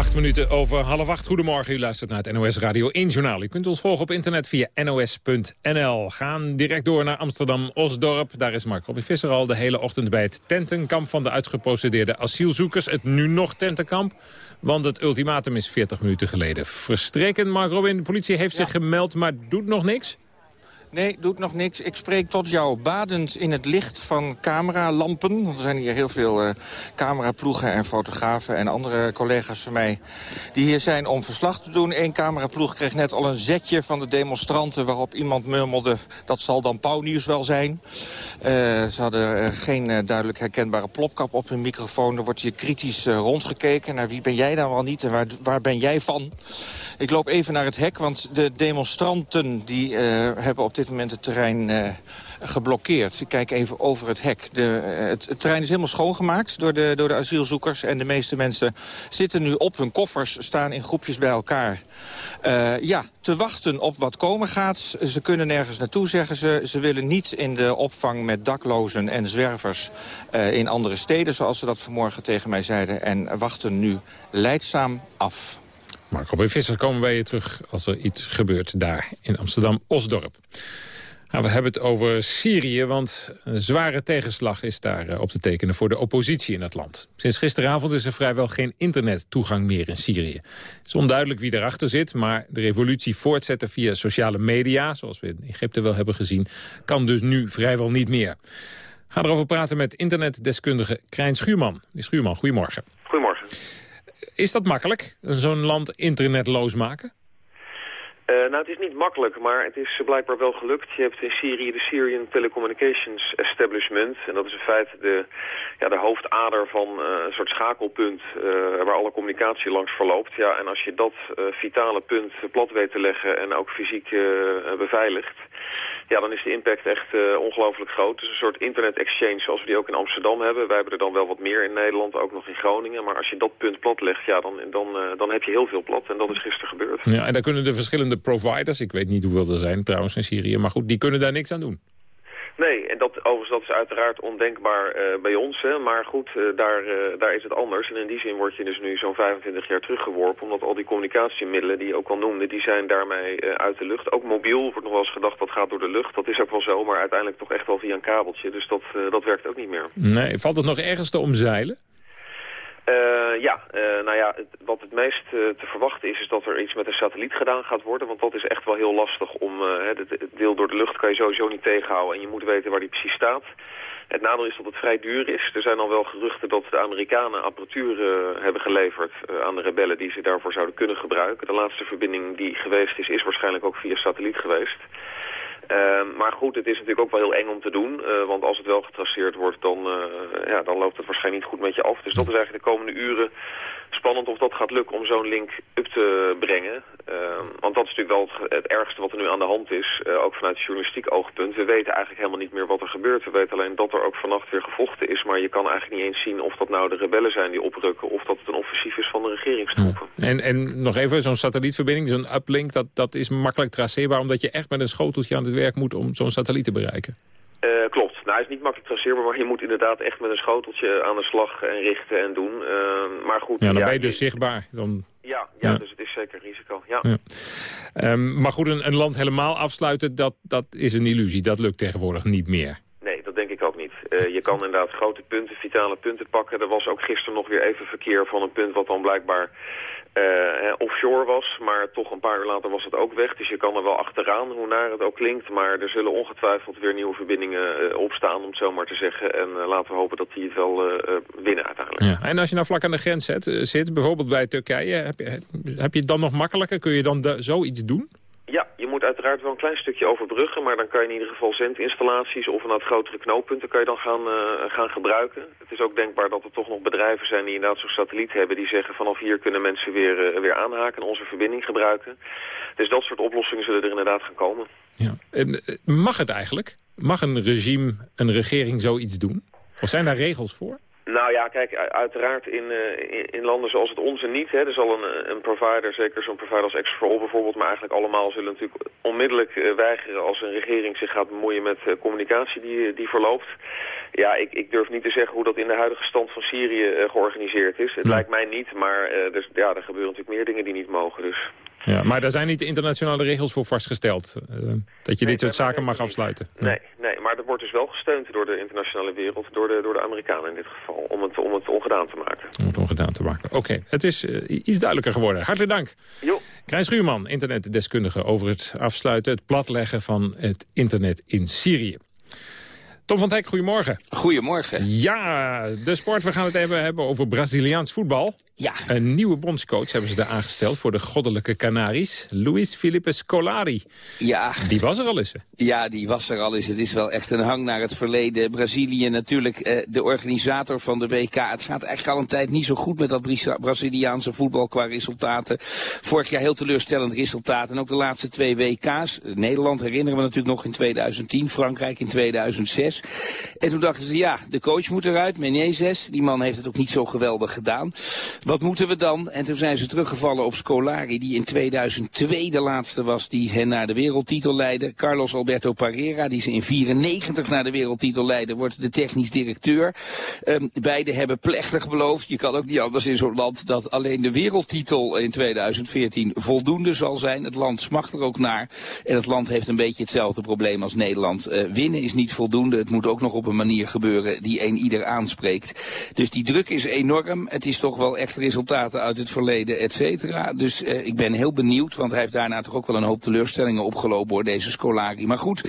Acht minuten over half acht. Goedemorgen, u luistert naar het NOS Radio 1 Journaal. U kunt ons volgen op internet via nos.nl. Gaan direct door naar Amsterdam-Osdorp. Daar is Mark Robin Visser al de hele ochtend bij het tentenkamp... van de uitgeprocedeerde asielzoekers. Het nu nog tentenkamp, want het ultimatum is 40 minuten geleden verstreken. Mark Robin, de politie heeft zich gemeld, maar doet nog niks? Nee, doet nog niks. Ik spreek tot jou badend in het licht van cameralampen. Er zijn hier heel veel uh, cameraploegen en fotografen en andere collega's van mij... die hier zijn om verslag te doen. Eén cameraploeg kreeg net al een zetje van de demonstranten... waarop iemand murmelde, dat zal dan pauwnieuws wel zijn. Uh, ze hadden geen duidelijk herkenbare plopkap op hun microfoon. Er wordt hier kritisch rondgekeken naar wie ben jij dan wel niet en waar, waar ben jij van... Ik loop even naar het hek, want de demonstranten die, hebben op dit moment het terrein uh, geblokkeerd. Ik kijk even over het hek. De, uh, het, terrein is helemaal schoongemaakt door de, door de asielzoekers. En de meeste mensen zitten nu op hun koffers, staan in groepjes bij elkaar. ja, te wachten op wat komen gaat. Ze kunnen nergens naartoe, zeggen ze. Ze willen niet in de opvang met daklozen en zwervers in andere steden... zoals ze dat vanmorgen tegen mij zeiden. En wachten nu leidzaam af. Marco B. Visser komen bij je terug als er iets gebeurt daar in Amsterdam-Osdorp. Nou, we hebben het over Syrië, want een zware tegenslag is daar eh, op te tekenen voor de oppositie in het land. Sinds gisteravond is er vrijwel geen internettoegang meer in Syrië. Het is onduidelijk wie erachter zit, maar de revolutie voortzetten via sociale media, zoals we in Egypte wel hebben gezien, kan dus nu vrijwel niet meer. Gaan erover praten met internetdeskundige Krijn Schuurman. Schuurman, goedemorgen. Goedemorgen. Is dat makkelijk, zo'n land internetloos maken? Uh, nou, het is niet makkelijk, maar het is blijkbaar wel gelukt. Je hebt in Syrië de Syrian Telecommunications Establishment. En dat is in feite de, ja, de hoofdader van uh, een soort schakelpunt uh, waar alle communicatie langs verloopt. Ja, en als je dat vitale punt plat weet te leggen en ook fysiek beveiligt ja, dan is de impact echt uh, ongelooflijk groot. Is een soort internet-exchange zoals we die ook in Amsterdam hebben. Wij hebben er dan wel wat meer in Nederland, ook nog in Groningen. Maar als je dat punt plat legt, ja, dan, dan, uh, dan heb je heel veel plat. En dat is gisteren gebeurd. Ja, en daar kunnen de verschillende providers, ik weet niet hoeveel er zijn trouwens in Syrië... maar goed, die kunnen daar niks aan doen. Nee, en dat, overigens dat is uiteraard ondenkbaar uh, bij ons. Hè. Maar goed, uh, daar, uh, daar is het anders. En in die zin word je dus nu zo'n 25 jaar teruggeworpen. Omdat al die communicatiemiddelen die je ook al noemde, die zijn daarmee uit de lucht. Ook mobiel wordt nog wel eens gedacht dat gaat door de lucht. Dat is ook wel zo, maar uiteindelijk toch echt wel via een kabeltje. Dus dat, dat werkt ook niet meer. Nee, valt het nog ergens te omzeilen? Uh, ja, uh, nou ja, wat het meest uh, te verwachten is, is dat er iets met een satelliet gedaan gaat worden. Want dat is echt wel heel lastig om, het, het, deel door de lucht kan je sowieso niet tegenhouden. En je moet weten waar die precies staat. Het nadeel is dat het vrij duur is. Er zijn al wel geruchten dat de Amerikanen apparatuur hebben geleverd aan de rebellen die ze daarvoor zouden kunnen gebruiken. De laatste verbinding die geweest is, is waarschijnlijk ook via satelliet geweest. Uh, maar goed, het is natuurlijk ook wel heel eng om te doen. Uh, want als het wel getraceerd wordt, dan, uh, ja, dan loopt het waarschijnlijk niet goed met je af. Dus dat is eigenlijk de komende uren spannend of dat gaat lukken om zo'n link up te brengen. Ehm, want dat is natuurlijk wel het, het, ergste wat er nu aan de hand is. ook vanuit journalistiek oogpunt. We weten eigenlijk helemaal niet meer wat er gebeurt. We weten alleen dat er ook vannacht weer gevochten is. Maar je kan eigenlijk niet eens zien of dat nou de rebellen zijn die oprukken... of dat het een offensief is van de regeringstroepen. En, en nog even, zo'n satellietverbinding, zo'n uplink... Dat, dat is makkelijk traceerbaar omdat je echt met een schoteltje aan het werk moet... om zo'n satelliet te bereiken. Uh, klopt. Nou, hij is niet makkelijk traceerbaar, maar je moet inderdaad echt met een schoteltje aan de slag en richten en doen. Uh, maar goed. Ja, dan ja, ben je dus zichtbaar. Dan... Ja, ja, ja, dus het is zeker een risico. Ja. ja. Um, maar goed, een, een, land helemaal afsluiten, dat, dat is een illusie. Dat lukt tegenwoordig niet meer. Nee, dat denk ik ook niet. Uh, je kan inderdaad grote punten, vitale punten pakken. Er was ook gisteren nog weer even verkeer van een punt wat dan blijkbaar uh, offshore was. Maar toch een paar uur later was het ook weg. Dus je kan er wel achteraan, hoe naar het ook klinkt. Maar er zullen ongetwijfeld weer nieuwe verbindingen uh, opstaan, om het zo maar te zeggen. En uh, laten we hopen dat die het wel winnen uiteindelijk. Ja. En als je nou vlak aan de grens zit, zit bijvoorbeeld bij Turkije, heb je, heb je het dan nog makkelijker? Kun je dan zoiets doen? Uiteraard wel een klein stukje overbruggen, maar dan kan je in ieder geval zendinstallaties of inderdaad grotere knooppunten kan je dan gaan, uh, gaan gebruiken. Het is ook denkbaar dat er toch nog bedrijven zijn die inderdaad zo'n satelliet hebben die zeggen vanaf hier kunnen mensen weer, uh, weer aanhaken en onze verbinding gebruiken. Dus dat soort oplossingen zullen er inderdaad gaan komen. Ja. En, mag het eigenlijk? Mag een regime, een regering zoiets doen? Of zijn daar regels voor? Nou ja, kijk, uiteraard in, uh, in, in, landen zoals het onze niet. Hè. Er zal een, een provider, zeker zo'n provider als Exfor bijvoorbeeld... maar eigenlijk allemaal zullen natuurlijk onmiddellijk uh, weigeren... als een regering zich gaat bemoeien met uh, communicatie die, die verloopt. Ja, ik, ik durf niet te zeggen hoe dat in de huidige stand van Syrië georganiseerd is. Het lijkt mij niet, maar dus, ja, er gebeuren natuurlijk meer dingen die niet mogen. Dus. Ja, maar daar zijn niet de internationale regels voor vastgesteld. dat je nee, dit soort zaken mag afsluiten. Nee, nee, maar dat wordt dus wel gesteund door de internationale wereld... door de, door de Amerikanen in dit geval, om het, om het ongedaan te maken. Om het ongedaan te maken. Oké, okay. het is uh, iets duidelijker geworden. Hartelijk dank. Jo. Krijn Schuurman, internetdeskundige... over het afsluiten, het platleggen van het internet in Syrië. Tom van Hek, goedemorgen. Goedemorgen. Ja, de sport. We gaan het even hebben over Braziliaans voetbal. Ja. Een nieuwe bondscoach hebben ze daar aangesteld voor de goddelijke Canaries. Luis Felipe Scolari. Ja. Die was er al eens. Ja, die was er al eens. Het is wel echt een hang naar het verleden. Brazilië natuurlijk eh, de organisator van de WK. Het gaat eigenlijk al een tijd niet zo goed met dat Bra Braziliaanse voetbal qua resultaten. Vorig jaar heel teleurstellend resultaat. En ook de laatste twee WK's. Nederland herinneren we natuurlijk nog in 2010. Frankrijk in 2006. En toen dachten ze, ja, de coach moet eruit. Menezes, die man heeft het ook niet zo geweldig gedaan. Wat moeten we dan? En toen zijn ze teruggevallen op Scolari, die in 2002 de laatste was die hen naar de wereldtitel leidde. Carlos Alberto Parreira, die ze in 94 naar de wereldtitel leidde, wordt de technisch directeur. Um, beide hebben plechtig beloofd, je kan ook niet anders in zo'n land, dat alleen de wereldtitel in 2014 voldoende zal zijn. Het land smacht er ook naar. En het land heeft een beetje hetzelfde probleem als Nederland. Uh, winnen is niet voldoende. Het moet ook nog op een manier gebeuren die een ieder aanspreekt. Dus die druk is enorm. Het is toch wel echt resultaten uit het verleden, et cetera. Dus uh, ik ben heel benieuwd, want hij heeft daarna toch ook wel een hoop teleurstellingen opgelopen door deze Scolari. Maar goed,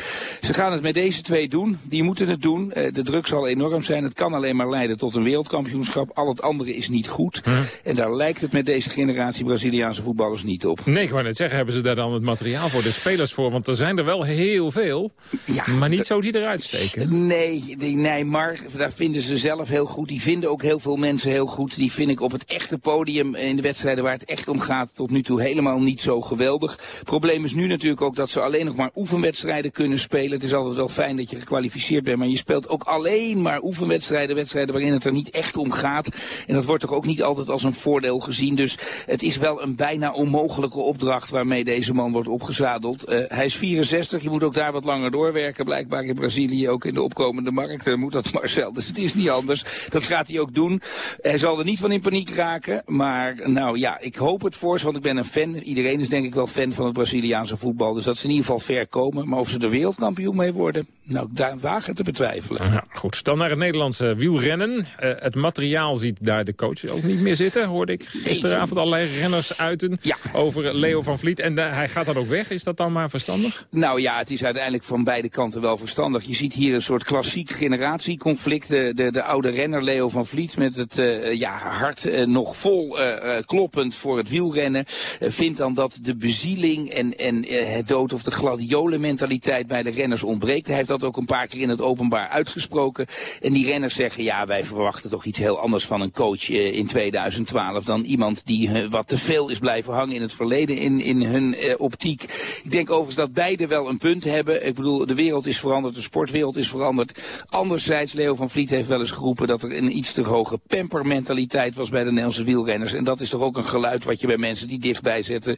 ze gaan het met deze twee doen. Die moeten het doen. Uh, de druk zal enorm zijn. Het kan alleen maar leiden tot een wereldkampioenschap. Al het andere is niet goed. Hm. En daar lijkt het met deze generatie Braziliaanse voetballers niet op. Nee, ik wou net zeggen, hebben ze daar dan het materiaal voor, de spelers voor? Want er zijn er wel heel veel, ja, maar niet zo die eruit steken. Nee, die Neymar, daar vinden ze zelf heel goed. Die vinden ook heel veel mensen heel goed. Die vind ik op het echte podium in de wedstrijden waar het echt om gaat tot nu toe helemaal niet zo geweldig. Probleem is nu natuurlijk ook dat ze alleen nog maar oefenwedstrijden kunnen spelen. Het is altijd wel fijn dat je gekwalificeerd bent, maar je speelt ook alleen maar oefenwedstrijden. Wedstrijden waarin het er niet echt om gaat. En dat wordt toch ook niet altijd als een voordeel gezien. Dus het is wel een bijna onmogelijke opdracht waarmee deze man wordt opgezadeld. Uh, hij is 64, je moet ook daar wat langer doorwerken. Blijkbaar in Brazilië, ook in de opkomende markt, uh, moet dat Marcel. Dus <laughs> het is niet anders. Dat gaat hij ook doen. Hij zal er niet van in paniek raken. Maar nou ja, ik hoop het voor ze, want ik ben een fan. Iedereen is denk ik wel fan van het Braziliaanse voetbal. Dus dat ze in ieder geval ver komen. Maar of ze er wereldkampioen mee worden, nou, daar wagen te betwijfelen. Ja, goed, dan naar het Nederlandse wielrennen. Uh, het materiaal ziet daar de coach ook niet meer zitten, hoorde ik gisteravond allerlei renners uiten ja. over Leo van Vliet. En uh, hij gaat dan ook weg, is dat dan maar verstandig? Nou ja, het is uiteindelijk van beide kanten wel verstandig. Je ziet hier een soort klassiek generatieconflict. De, de, de oude renner Leo van Vliet met het uh, ja, hart nog vol uh, kloppend voor het wielrennen. vindt dan dat de bezieling en, en het dood of de gladiolenmentaliteit bij de renners ontbreekt. Hij heeft dat ook een paar keer in het openbaar uitgesproken. En die renners zeggen, ja, wij verwachten toch iets heel anders van een coach in 2012 dan iemand die wat te veel is blijven hangen in het verleden in, in hun optiek. Ik denk overigens dat beide wel een punt hebben. Ik bedoel, de wereld is veranderd, de sportwereld is veranderd. Anderzijds, Leo van Vliet heeft wel eens geroepen dat er een iets te hoge pampermentaliteit was bij de Nederlandse wielrenners. En dat is toch ook een geluid wat je bij mensen die dichtbij zitten,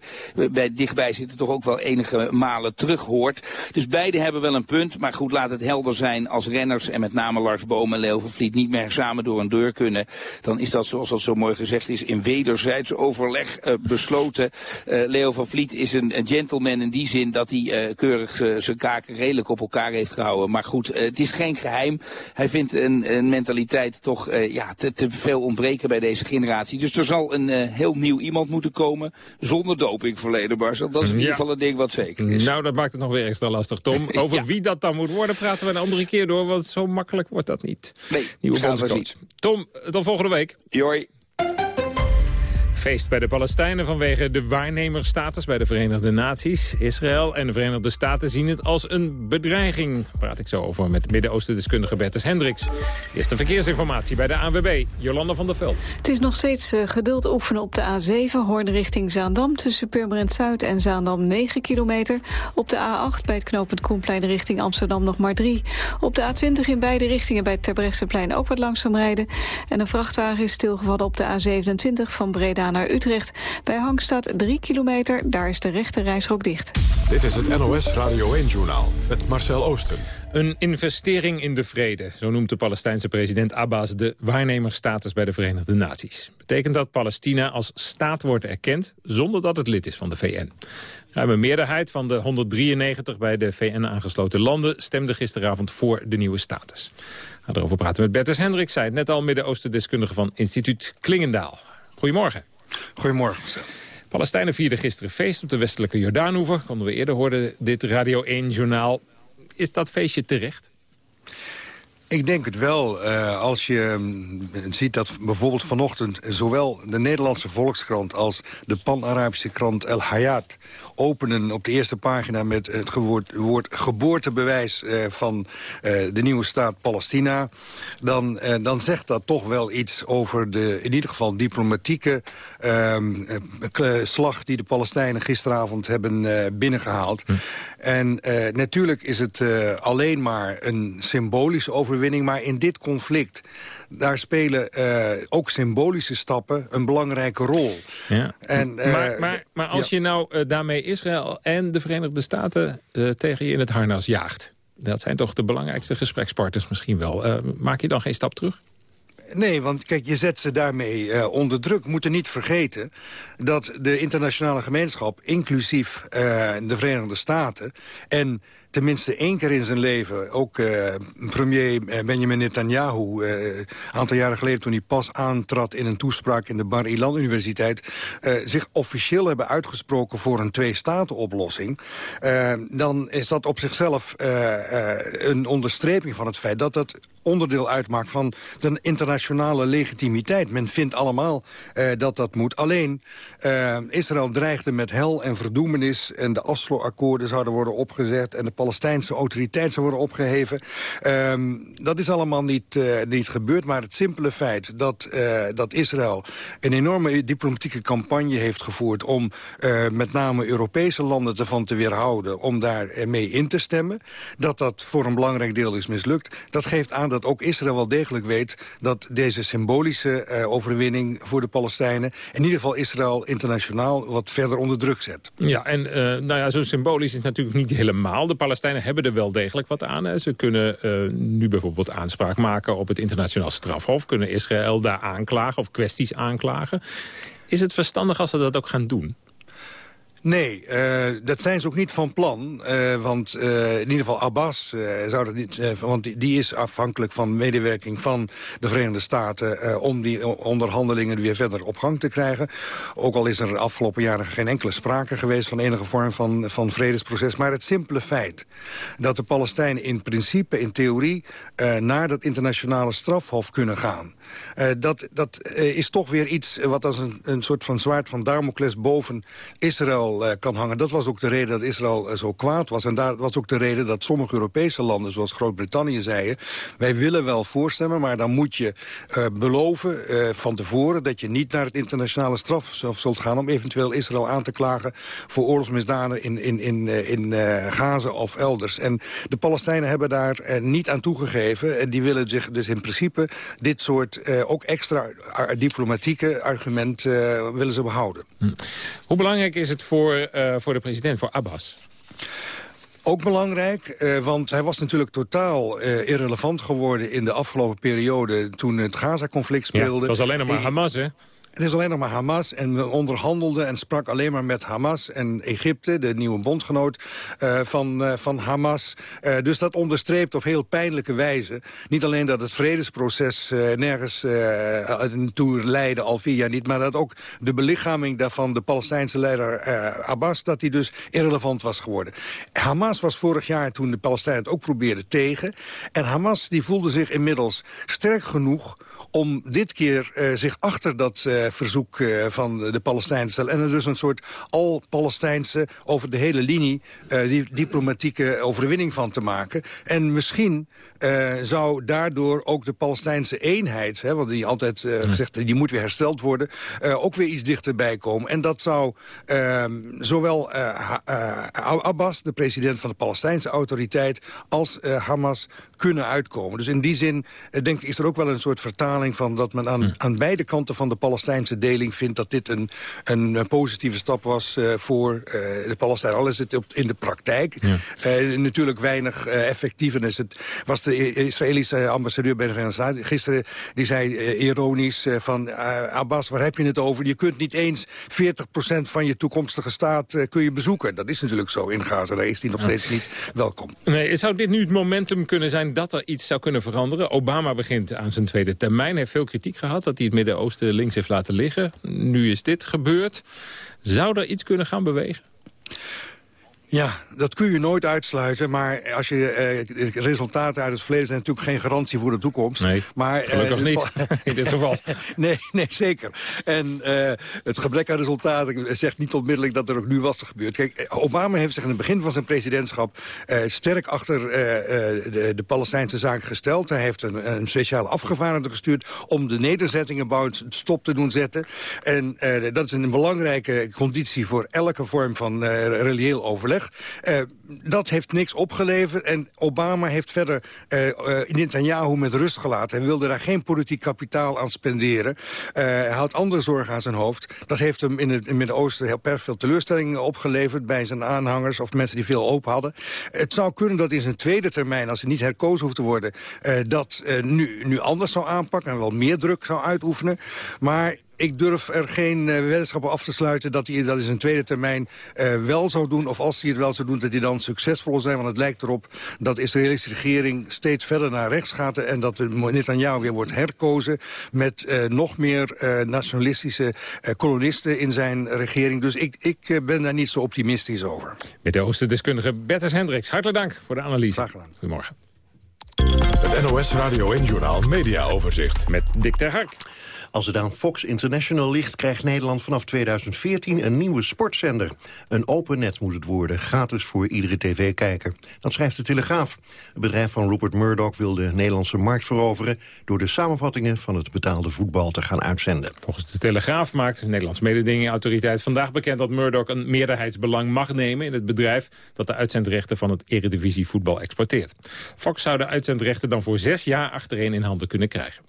bij dichtbij zitten toch ook wel enige malen terug hoort. Dus beide hebben wel een punt, maar goed, laat het helder zijn als renners en met name Lars Boom en Leo van Vliet niet meer samen door een deur kunnen. Dan is dat, zoals dat zo mooi gezegd is, in wederzijds overleg uh, besloten. Uh, Leo van Vliet is een, een, gentleman in die zin dat hij uh, keurig zijn kaken redelijk op elkaar heeft gehouden. Maar goed, het is geen geheim. Hij vindt een, een mentaliteit toch ja, te, te, veel ontbreken bij deze generatie. Dus er zal een heel nieuw iemand moeten komen zonder dopingverleden, Marcel. Dat is in ja. ieder geval een ding wat zeker is. Nou, dat maakt het nog weer extra lastig, Tom. <laughs> Over ja. wie dat dan moet worden praten we een andere keer door, want zo makkelijk wordt dat niet. Nee, Nieuwe bondscoach. Tom, tot volgende week. Joi. Feest bij de Palestijnen vanwege de waarnemerstatus bij de Verenigde Naties. Israël en de Verenigde Staten zien het als een bedreiging. Praat ik zo over met Midden-Oosten-deskundige Bertus Hendricks. Eerste verkeersinformatie bij de ANWB, Jolanda van der Veld. Het is nog steeds uh, geduld oefenen op de A7, Hoorn richting Zaandam... tussen Purmerend Zuid en Zaandam 9 kilometer. Op de A8 bij het knooppunt Koenplein richting Amsterdam nog maar 3. Op de A20 in beide richtingen bij het Terbrechtseplein ook wat langzaam rijden. En een vrachtwagen is stilgevallen op de A27 van Breda naar Utrecht. Bij Hangstad 3 kilometer, daar is de rechte reisrook dicht. Dit is het NOS Radio 1-journaal met Marcel Oosten. Een investering in de vrede, zo noemt de Palestijnse president Abbas de waarnemerstatus bij de Verenigde Naties. Betekent dat Palestina als staat wordt erkend zonder dat het lid is van de VN. Ruim een meerderheid van de 193 bij de VN aangesloten landen stemde gisteravond voor de nieuwe status. Ga erover praten met Bertus Hendricks, zei het net al, Midden-Oosten-deskundige van instituut Klingendaal. Goedemorgen. Goedemorgen. Palestijnen vierden gisteren feest op de westelijke Jordaanhoever. Konden we eerder hoorden dit Radio 1-journaal. Is dat feestje terecht? Ik denk het wel. Uh, als je um, ziet dat bijvoorbeeld vanochtend... zowel de Nederlandse Volkskrant als de Pan-Arabische krant El Hayat... openen op de eerste pagina met het woord, woord geboortebewijs... Uh, van uh, de nieuwe staat Palestina... Dan, dan zegt dat toch wel iets over de in ieder geval diplomatieke ehm, slag... die de Palestijnen gisteravond hebben binnengehaald. Hm. En natuurlijk is het alleen maar een symbolische overwinning overwinning. Maar in dit conflict, daar spelen uh, ook symbolische stappen een belangrijke rol. Ja. En, uh, maar, maar, maar, als ja. je nou uh, daarmee Israël en de Verenigde Staten tegen je in het harnas jaagt... dat zijn toch de belangrijkste gesprekspartners misschien wel. maak je dan geen stap terug? Nee, want kijk, je zet ze daarmee uh, onder druk. We moeten niet vergeten dat de internationale gemeenschap... inclusief uh, de Verenigde Staten en tenminste één keer in zijn leven... ook uh, premier Benjamin Netanyahu, een aantal jaren geleden... toen hij pas aantrad in een toespraak in de Bar Ilan Universiteit... zich officieel hebben uitgesproken voor een twee-staten-oplossing... dan is dat op zichzelf een onderstreping van het feit... dat dat onderdeel uitmaakt van de internationale legitimiteit. Men vindt allemaal dat dat moet. Alleen, Israël dreigde met hel en verdoemenis... en de Oslo-akkoorden zouden worden opgezet... en de Palestijnse autoriteit zou worden opgeheven. Uh, dat is allemaal niet, uh, niet gebeurd, maar het simpele feit... dat, dat Israël een enorme diplomatieke campagne heeft gevoerd... om met name Europese landen ervan te weerhouden... om daar mee in te stemmen, dat dat voor een belangrijk deel is mislukt... dat geeft aan dat ook Israël wel degelijk weet... dat deze symbolische overwinning voor de Palestijnen... in ieder geval Israël internationaal wat verder onder druk zet. Ja, en nou ja, zo symbolisch is natuurlijk niet helemaal. De Palestijnen hebben er wel degelijk wat aan. Ze kunnen uh, nu bijvoorbeeld aanspraak maken op het internationaal strafhof... kunnen Israël daar aanklagen of kwesties aanklagen. Is het verstandig als ze dat ook gaan doen? Nee, uh, dat zijn ze ook niet van plan. Uh, want uh, in ieder geval Abbas zou dat niet... want die, is afhankelijk van medewerking van de Verenigde Staten... om die onderhandelingen weer verder op gang te krijgen. Ook al is er de afgelopen jaren geen enkele sprake geweest... van enige vorm van, van vredesproces. Maar het simpele feit dat de Palestijnen in principe, in theorie... naar dat internationale strafhof kunnen gaan... Dat dat is toch weer iets wat als een, een soort van zwaard van Damocles boven Israël uh, kan hangen. Dat was ook de reden dat Israël zo kwaad was. En daar was ook de reden dat sommige Europese landen, zoals Groot-Brittannië, zeiden... wij willen wel voorstemmen, maar dan moet je beloven van tevoren... dat je niet naar het internationale strafhof zult gaan... om eventueel Israël aan te klagen voor oorlogsmisdaden in, in, in, in Gaza of elders. En de Palestijnen hebben daar niet aan toegegeven. En die willen zich dus in principe dit soort ook extra diplomatieke argument uh, willen ze behouden. Hm. Hoe belangrijk is het voor, uh, voor de president, voor Abbas? Ook belangrijk, uh, want hij was natuurlijk totaal uh, irrelevant geworden... in de afgelopen periode toen het Gaza-conflict speelde. Ja, het was alleen nog maar Hamas, hè? Het is alleen nog maar Hamas en we onderhandelden en sprak alleen maar met Hamas en Egypte, de nieuwe bondgenoot uh, van, uh, van Hamas. Uh, dus dat onderstreept op heel pijnlijke wijze. Niet alleen dat het vredesproces nergens toe leidde, al vier jaar niet, maar dat ook de belichaming daarvan, de Palestijnse leider Abbas, dat die dus irrelevant was geworden. Hamas was vorig jaar, toen de Palestijnen het ook probeerden, tegen. En Hamas die voelde zich inmiddels sterk genoeg om dit keer uh, zich achter dat uh, verzoek uh, van de Palestijnen te stellen. En er dus een soort al-Palestijnse, over de hele linie, die diplomatieke overwinning van te maken. En misschien zou daardoor ook de Palestijnse eenheid, hè, want die altijd gezegd die moet weer hersteld worden, ook weer iets dichterbij komen. En dat zou ehm, zowel Abbas, de president van de Palestijnse autoriteit, als Hamas kunnen uitkomen. Dus in die zin, denk ik, is er ook wel een soort vertaling van dat men aan, hm. aan beide kanten van de Palestijnse deling vindt... dat dit een, een, positieve stap was uh, voor uh, de Palestijnen. Al is het op, in de praktijk ja. uh, natuurlijk weinig effectief. En is het, was de Israëlische ambassadeur bij de Verenigde Staten gisteren... die zei ironisch van Abbas, waar heb je het over? Je kunt niet eens 40% van je toekomstige staat kun je bezoeken. Dat is natuurlijk zo in Gaza. Daar is hij nog steeds niet welkom. Nee, zou dit nu het momentum kunnen zijn dat er iets zou kunnen veranderen? Obama begint aan zijn tweede termijn heeft veel kritiek gehad dat hij het Midden-Oosten links heeft laten liggen. Nu is dit gebeurd. Zou er iets kunnen gaan bewegen? Ja, dat kun je nooit uitsluiten. Maar als je eh, resultaten uit het verleden zijn natuurlijk geen garantie voor de toekomst. Nee, maar, gelukkig niet <laughs> in dit geval. <laughs> nee, nee, zeker. En uh, het gebrek aan resultaten zegt niet onmiddellijk dat er ook nu was gebeurd. Kijk, Obama heeft zich in het begin van zijn presidentschap uh, sterk achter de, de Palestijnse zaak gesteld. Hij heeft een, een speciale afgevaardigde gestuurd om de nederzettingenbouw stop te doen zetten. En dat is een belangrijke conditie voor elke vorm van reëel overleg. 20. Uh, dat heeft niks opgeleverd en Obama heeft verder uh, uh, Netanyahu met rust gelaten. Hij wilde daar geen politiek kapitaal aan spenderen. hij had andere zorgen aan zijn hoofd. Dat heeft hem in het, in het Midden-Oosten heel erg veel teleurstellingen opgeleverd... bij zijn aanhangers of mensen die veel open hadden. Het zou kunnen dat in zijn tweede termijn, als hij niet herkozen hoeft te worden... dat nu, nu anders zou aanpakken en wel meer druk zou uitoefenen. Maar ik durf er geen uh, weddenschap af te sluiten dat hij dat in zijn tweede termijn uh, wel zou doen. Of als hij het wel zou doen, dat hij dan succesvol zal zijn. Want het lijkt erop dat de Israëlische regering steeds verder naar rechts gaat. En dat de Netanyahu weer wordt herkozen met uh, nog meer nationalistische kolonisten in zijn regering. Dus ik, ik ben daar niet zo optimistisch over. Midden-Oosten-deskundige Bertus Hendricks, hartelijk dank voor de analyse. Graag gedaan. Goedemorgen. Het NOS Radio en Journaal Media Overzicht. Met Dick ter Hark. Als het aan Fox International ligt, krijgt Nederland vanaf 2014 een nieuwe sportzender. Een open net moet het worden, gratis voor iedere tv-kijker. Dat schrijft de Telegraaf. Het bedrijf van Rupert Murdoch wil de Nederlandse markt veroveren... door de samenvattingen van het betaalde voetbal te gaan uitzenden. Volgens de Telegraaf maakt de Nederlandse mededingingautoriteit vandaag bekend... dat Murdoch een meerderheidsbelang mag nemen in het bedrijf... dat de uitzendrechten van het eredivisie voetbal exporteert. Fox zou de uitzendrechten dan voor zes jaar achtereen in handen kunnen krijgen.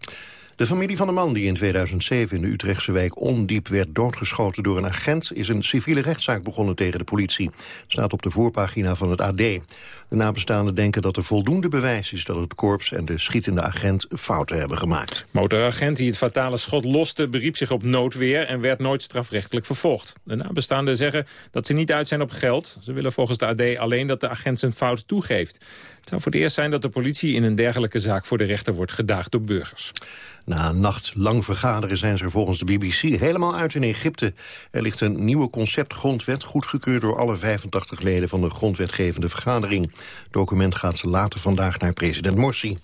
De familie van de man die in 2007 in de Utrechtse wijk Ondiep werd doodgeschoten door een agent... is een civiele rechtszaak begonnen tegen de politie. Staat op de voorpagina van het AD. De nabestaanden denken dat er voldoende bewijs is dat het korps en de schietende agent fouten hebben gemaakt. Motoragent die het fatale schot loste beriep zich op noodweer en werd nooit strafrechtelijk vervolgd. De nabestaanden zeggen dat ze niet uit zijn op geld. Ze willen volgens de AD alleen dat de agent zijn fout toegeeft. Het zou voor het eerst zijn dat de politie in een dergelijke zaak voor de rechter wordt gedaagd door burgers. Na een nacht lang vergaderen zijn ze er volgens de BBC helemaal uit in Egypte. Er ligt een nieuwe conceptgrondwet, goedgekeurd door alle 85 leden van de grondwetgevende vergadering. Het document gaat later vandaag naar president Morsi.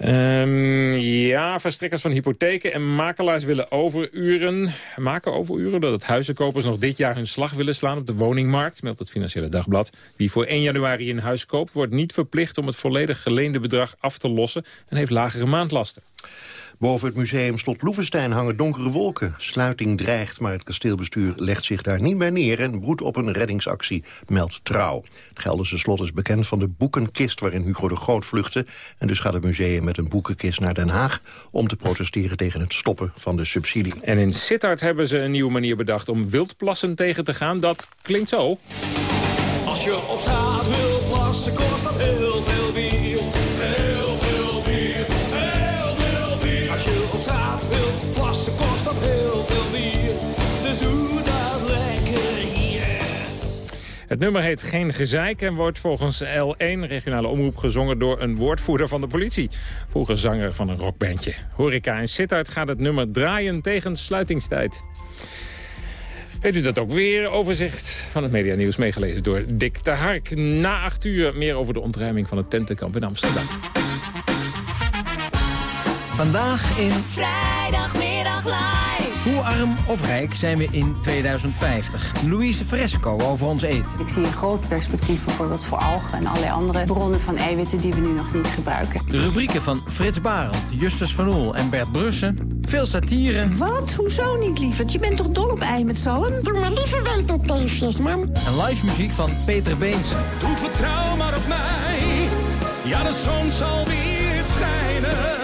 Um, ja, verstrekkers van hypotheken en makelaars willen overuren, maken overuren... doordat huizenkopers nog dit jaar hun slag willen slaan op de woningmarkt... meldt het Financiële Dagblad. Wie voor 1 januari een huis koopt, wordt niet verplicht om het volledig geleende bedrag af te lossen... en heeft lagere maandlasten. Boven het museum Slot Loevestein hangen donkere wolken. Sluiting dreigt, maar het kasteelbestuur legt zich daar niet bij neer... en broedt op een reddingsactie, meldt Trouw. Het Gelderse slot is bekend van de boekenkist waarin Hugo de Groot vluchtte... en dus gaat het museum met een boekenkist naar Den Haag... om te protesteren tegen het stoppen van de subsidie. En in Sittard hebben ze een nieuwe manier bedacht om wildplassen tegen te gaan. Dat klinkt zo. Als je op straat wilt plassen, kost dat heel veel bier. Het nummer heet Geen Gezeik en wordt volgens L1 regionale omroep gezongen door een woordvoerder van de politie. Vroeger zanger van een rockbandje. Horeca in Sittard gaat het nummer draaien tegen sluitingstijd. Weet u dat ook weer? Overzicht van het medianieuws meegelezen door Dick de Hark. Na acht uur meer over de ontruiming van het tentenkamp in Amsterdam. Vandaag in... Vrijdagmiddag. Hoe arm of rijk zijn we in 2050? Louise Fresco over ons eten. Ik zie een groot perspectief bijvoorbeeld voor algen... en allerlei andere bronnen van eiwitten die we nu nog niet gebruiken. De rubrieken van Frits Barend, Justus van Oel en Bert Brussen. Veel satire. Wat? Hoezo niet, lieverd? Je bent toch dol op ei met zalm? Doe maar liever wel tot teefjes, man. En live muziek van Peter Beense. Doe vertrouw maar op mij. Ja, de zon zal weer schijnen.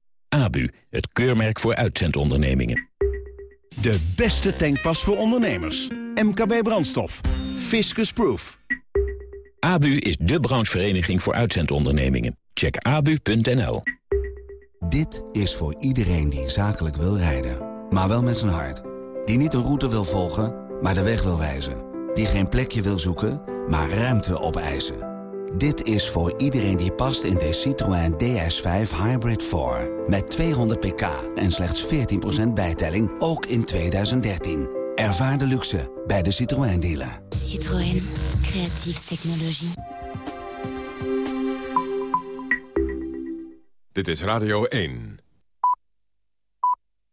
ABU, het keurmerk voor uitzendondernemingen. De beste tankpas voor ondernemers. MKB Brandstof. Fiscus Proof. ABU is de branchevereniging voor uitzendondernemingen. Check abu.nl. Dit is voor iedereen die zakelijk wil rijden, maar wel met zijn hart. Die niet een route wil volgen, maar de weg wil wijzen. Die geen plekje wil zoeken, maar ruimte opeisen. Dit is voor iedereen die past in de Citroën DS5 Hybrid 4. Met 200 pk en slechts 14% bijtelling, ook in 2013. Ervaar de luxe bij de Citroën dealer. Citroën, creatieve technologie. Dit is Radio 1.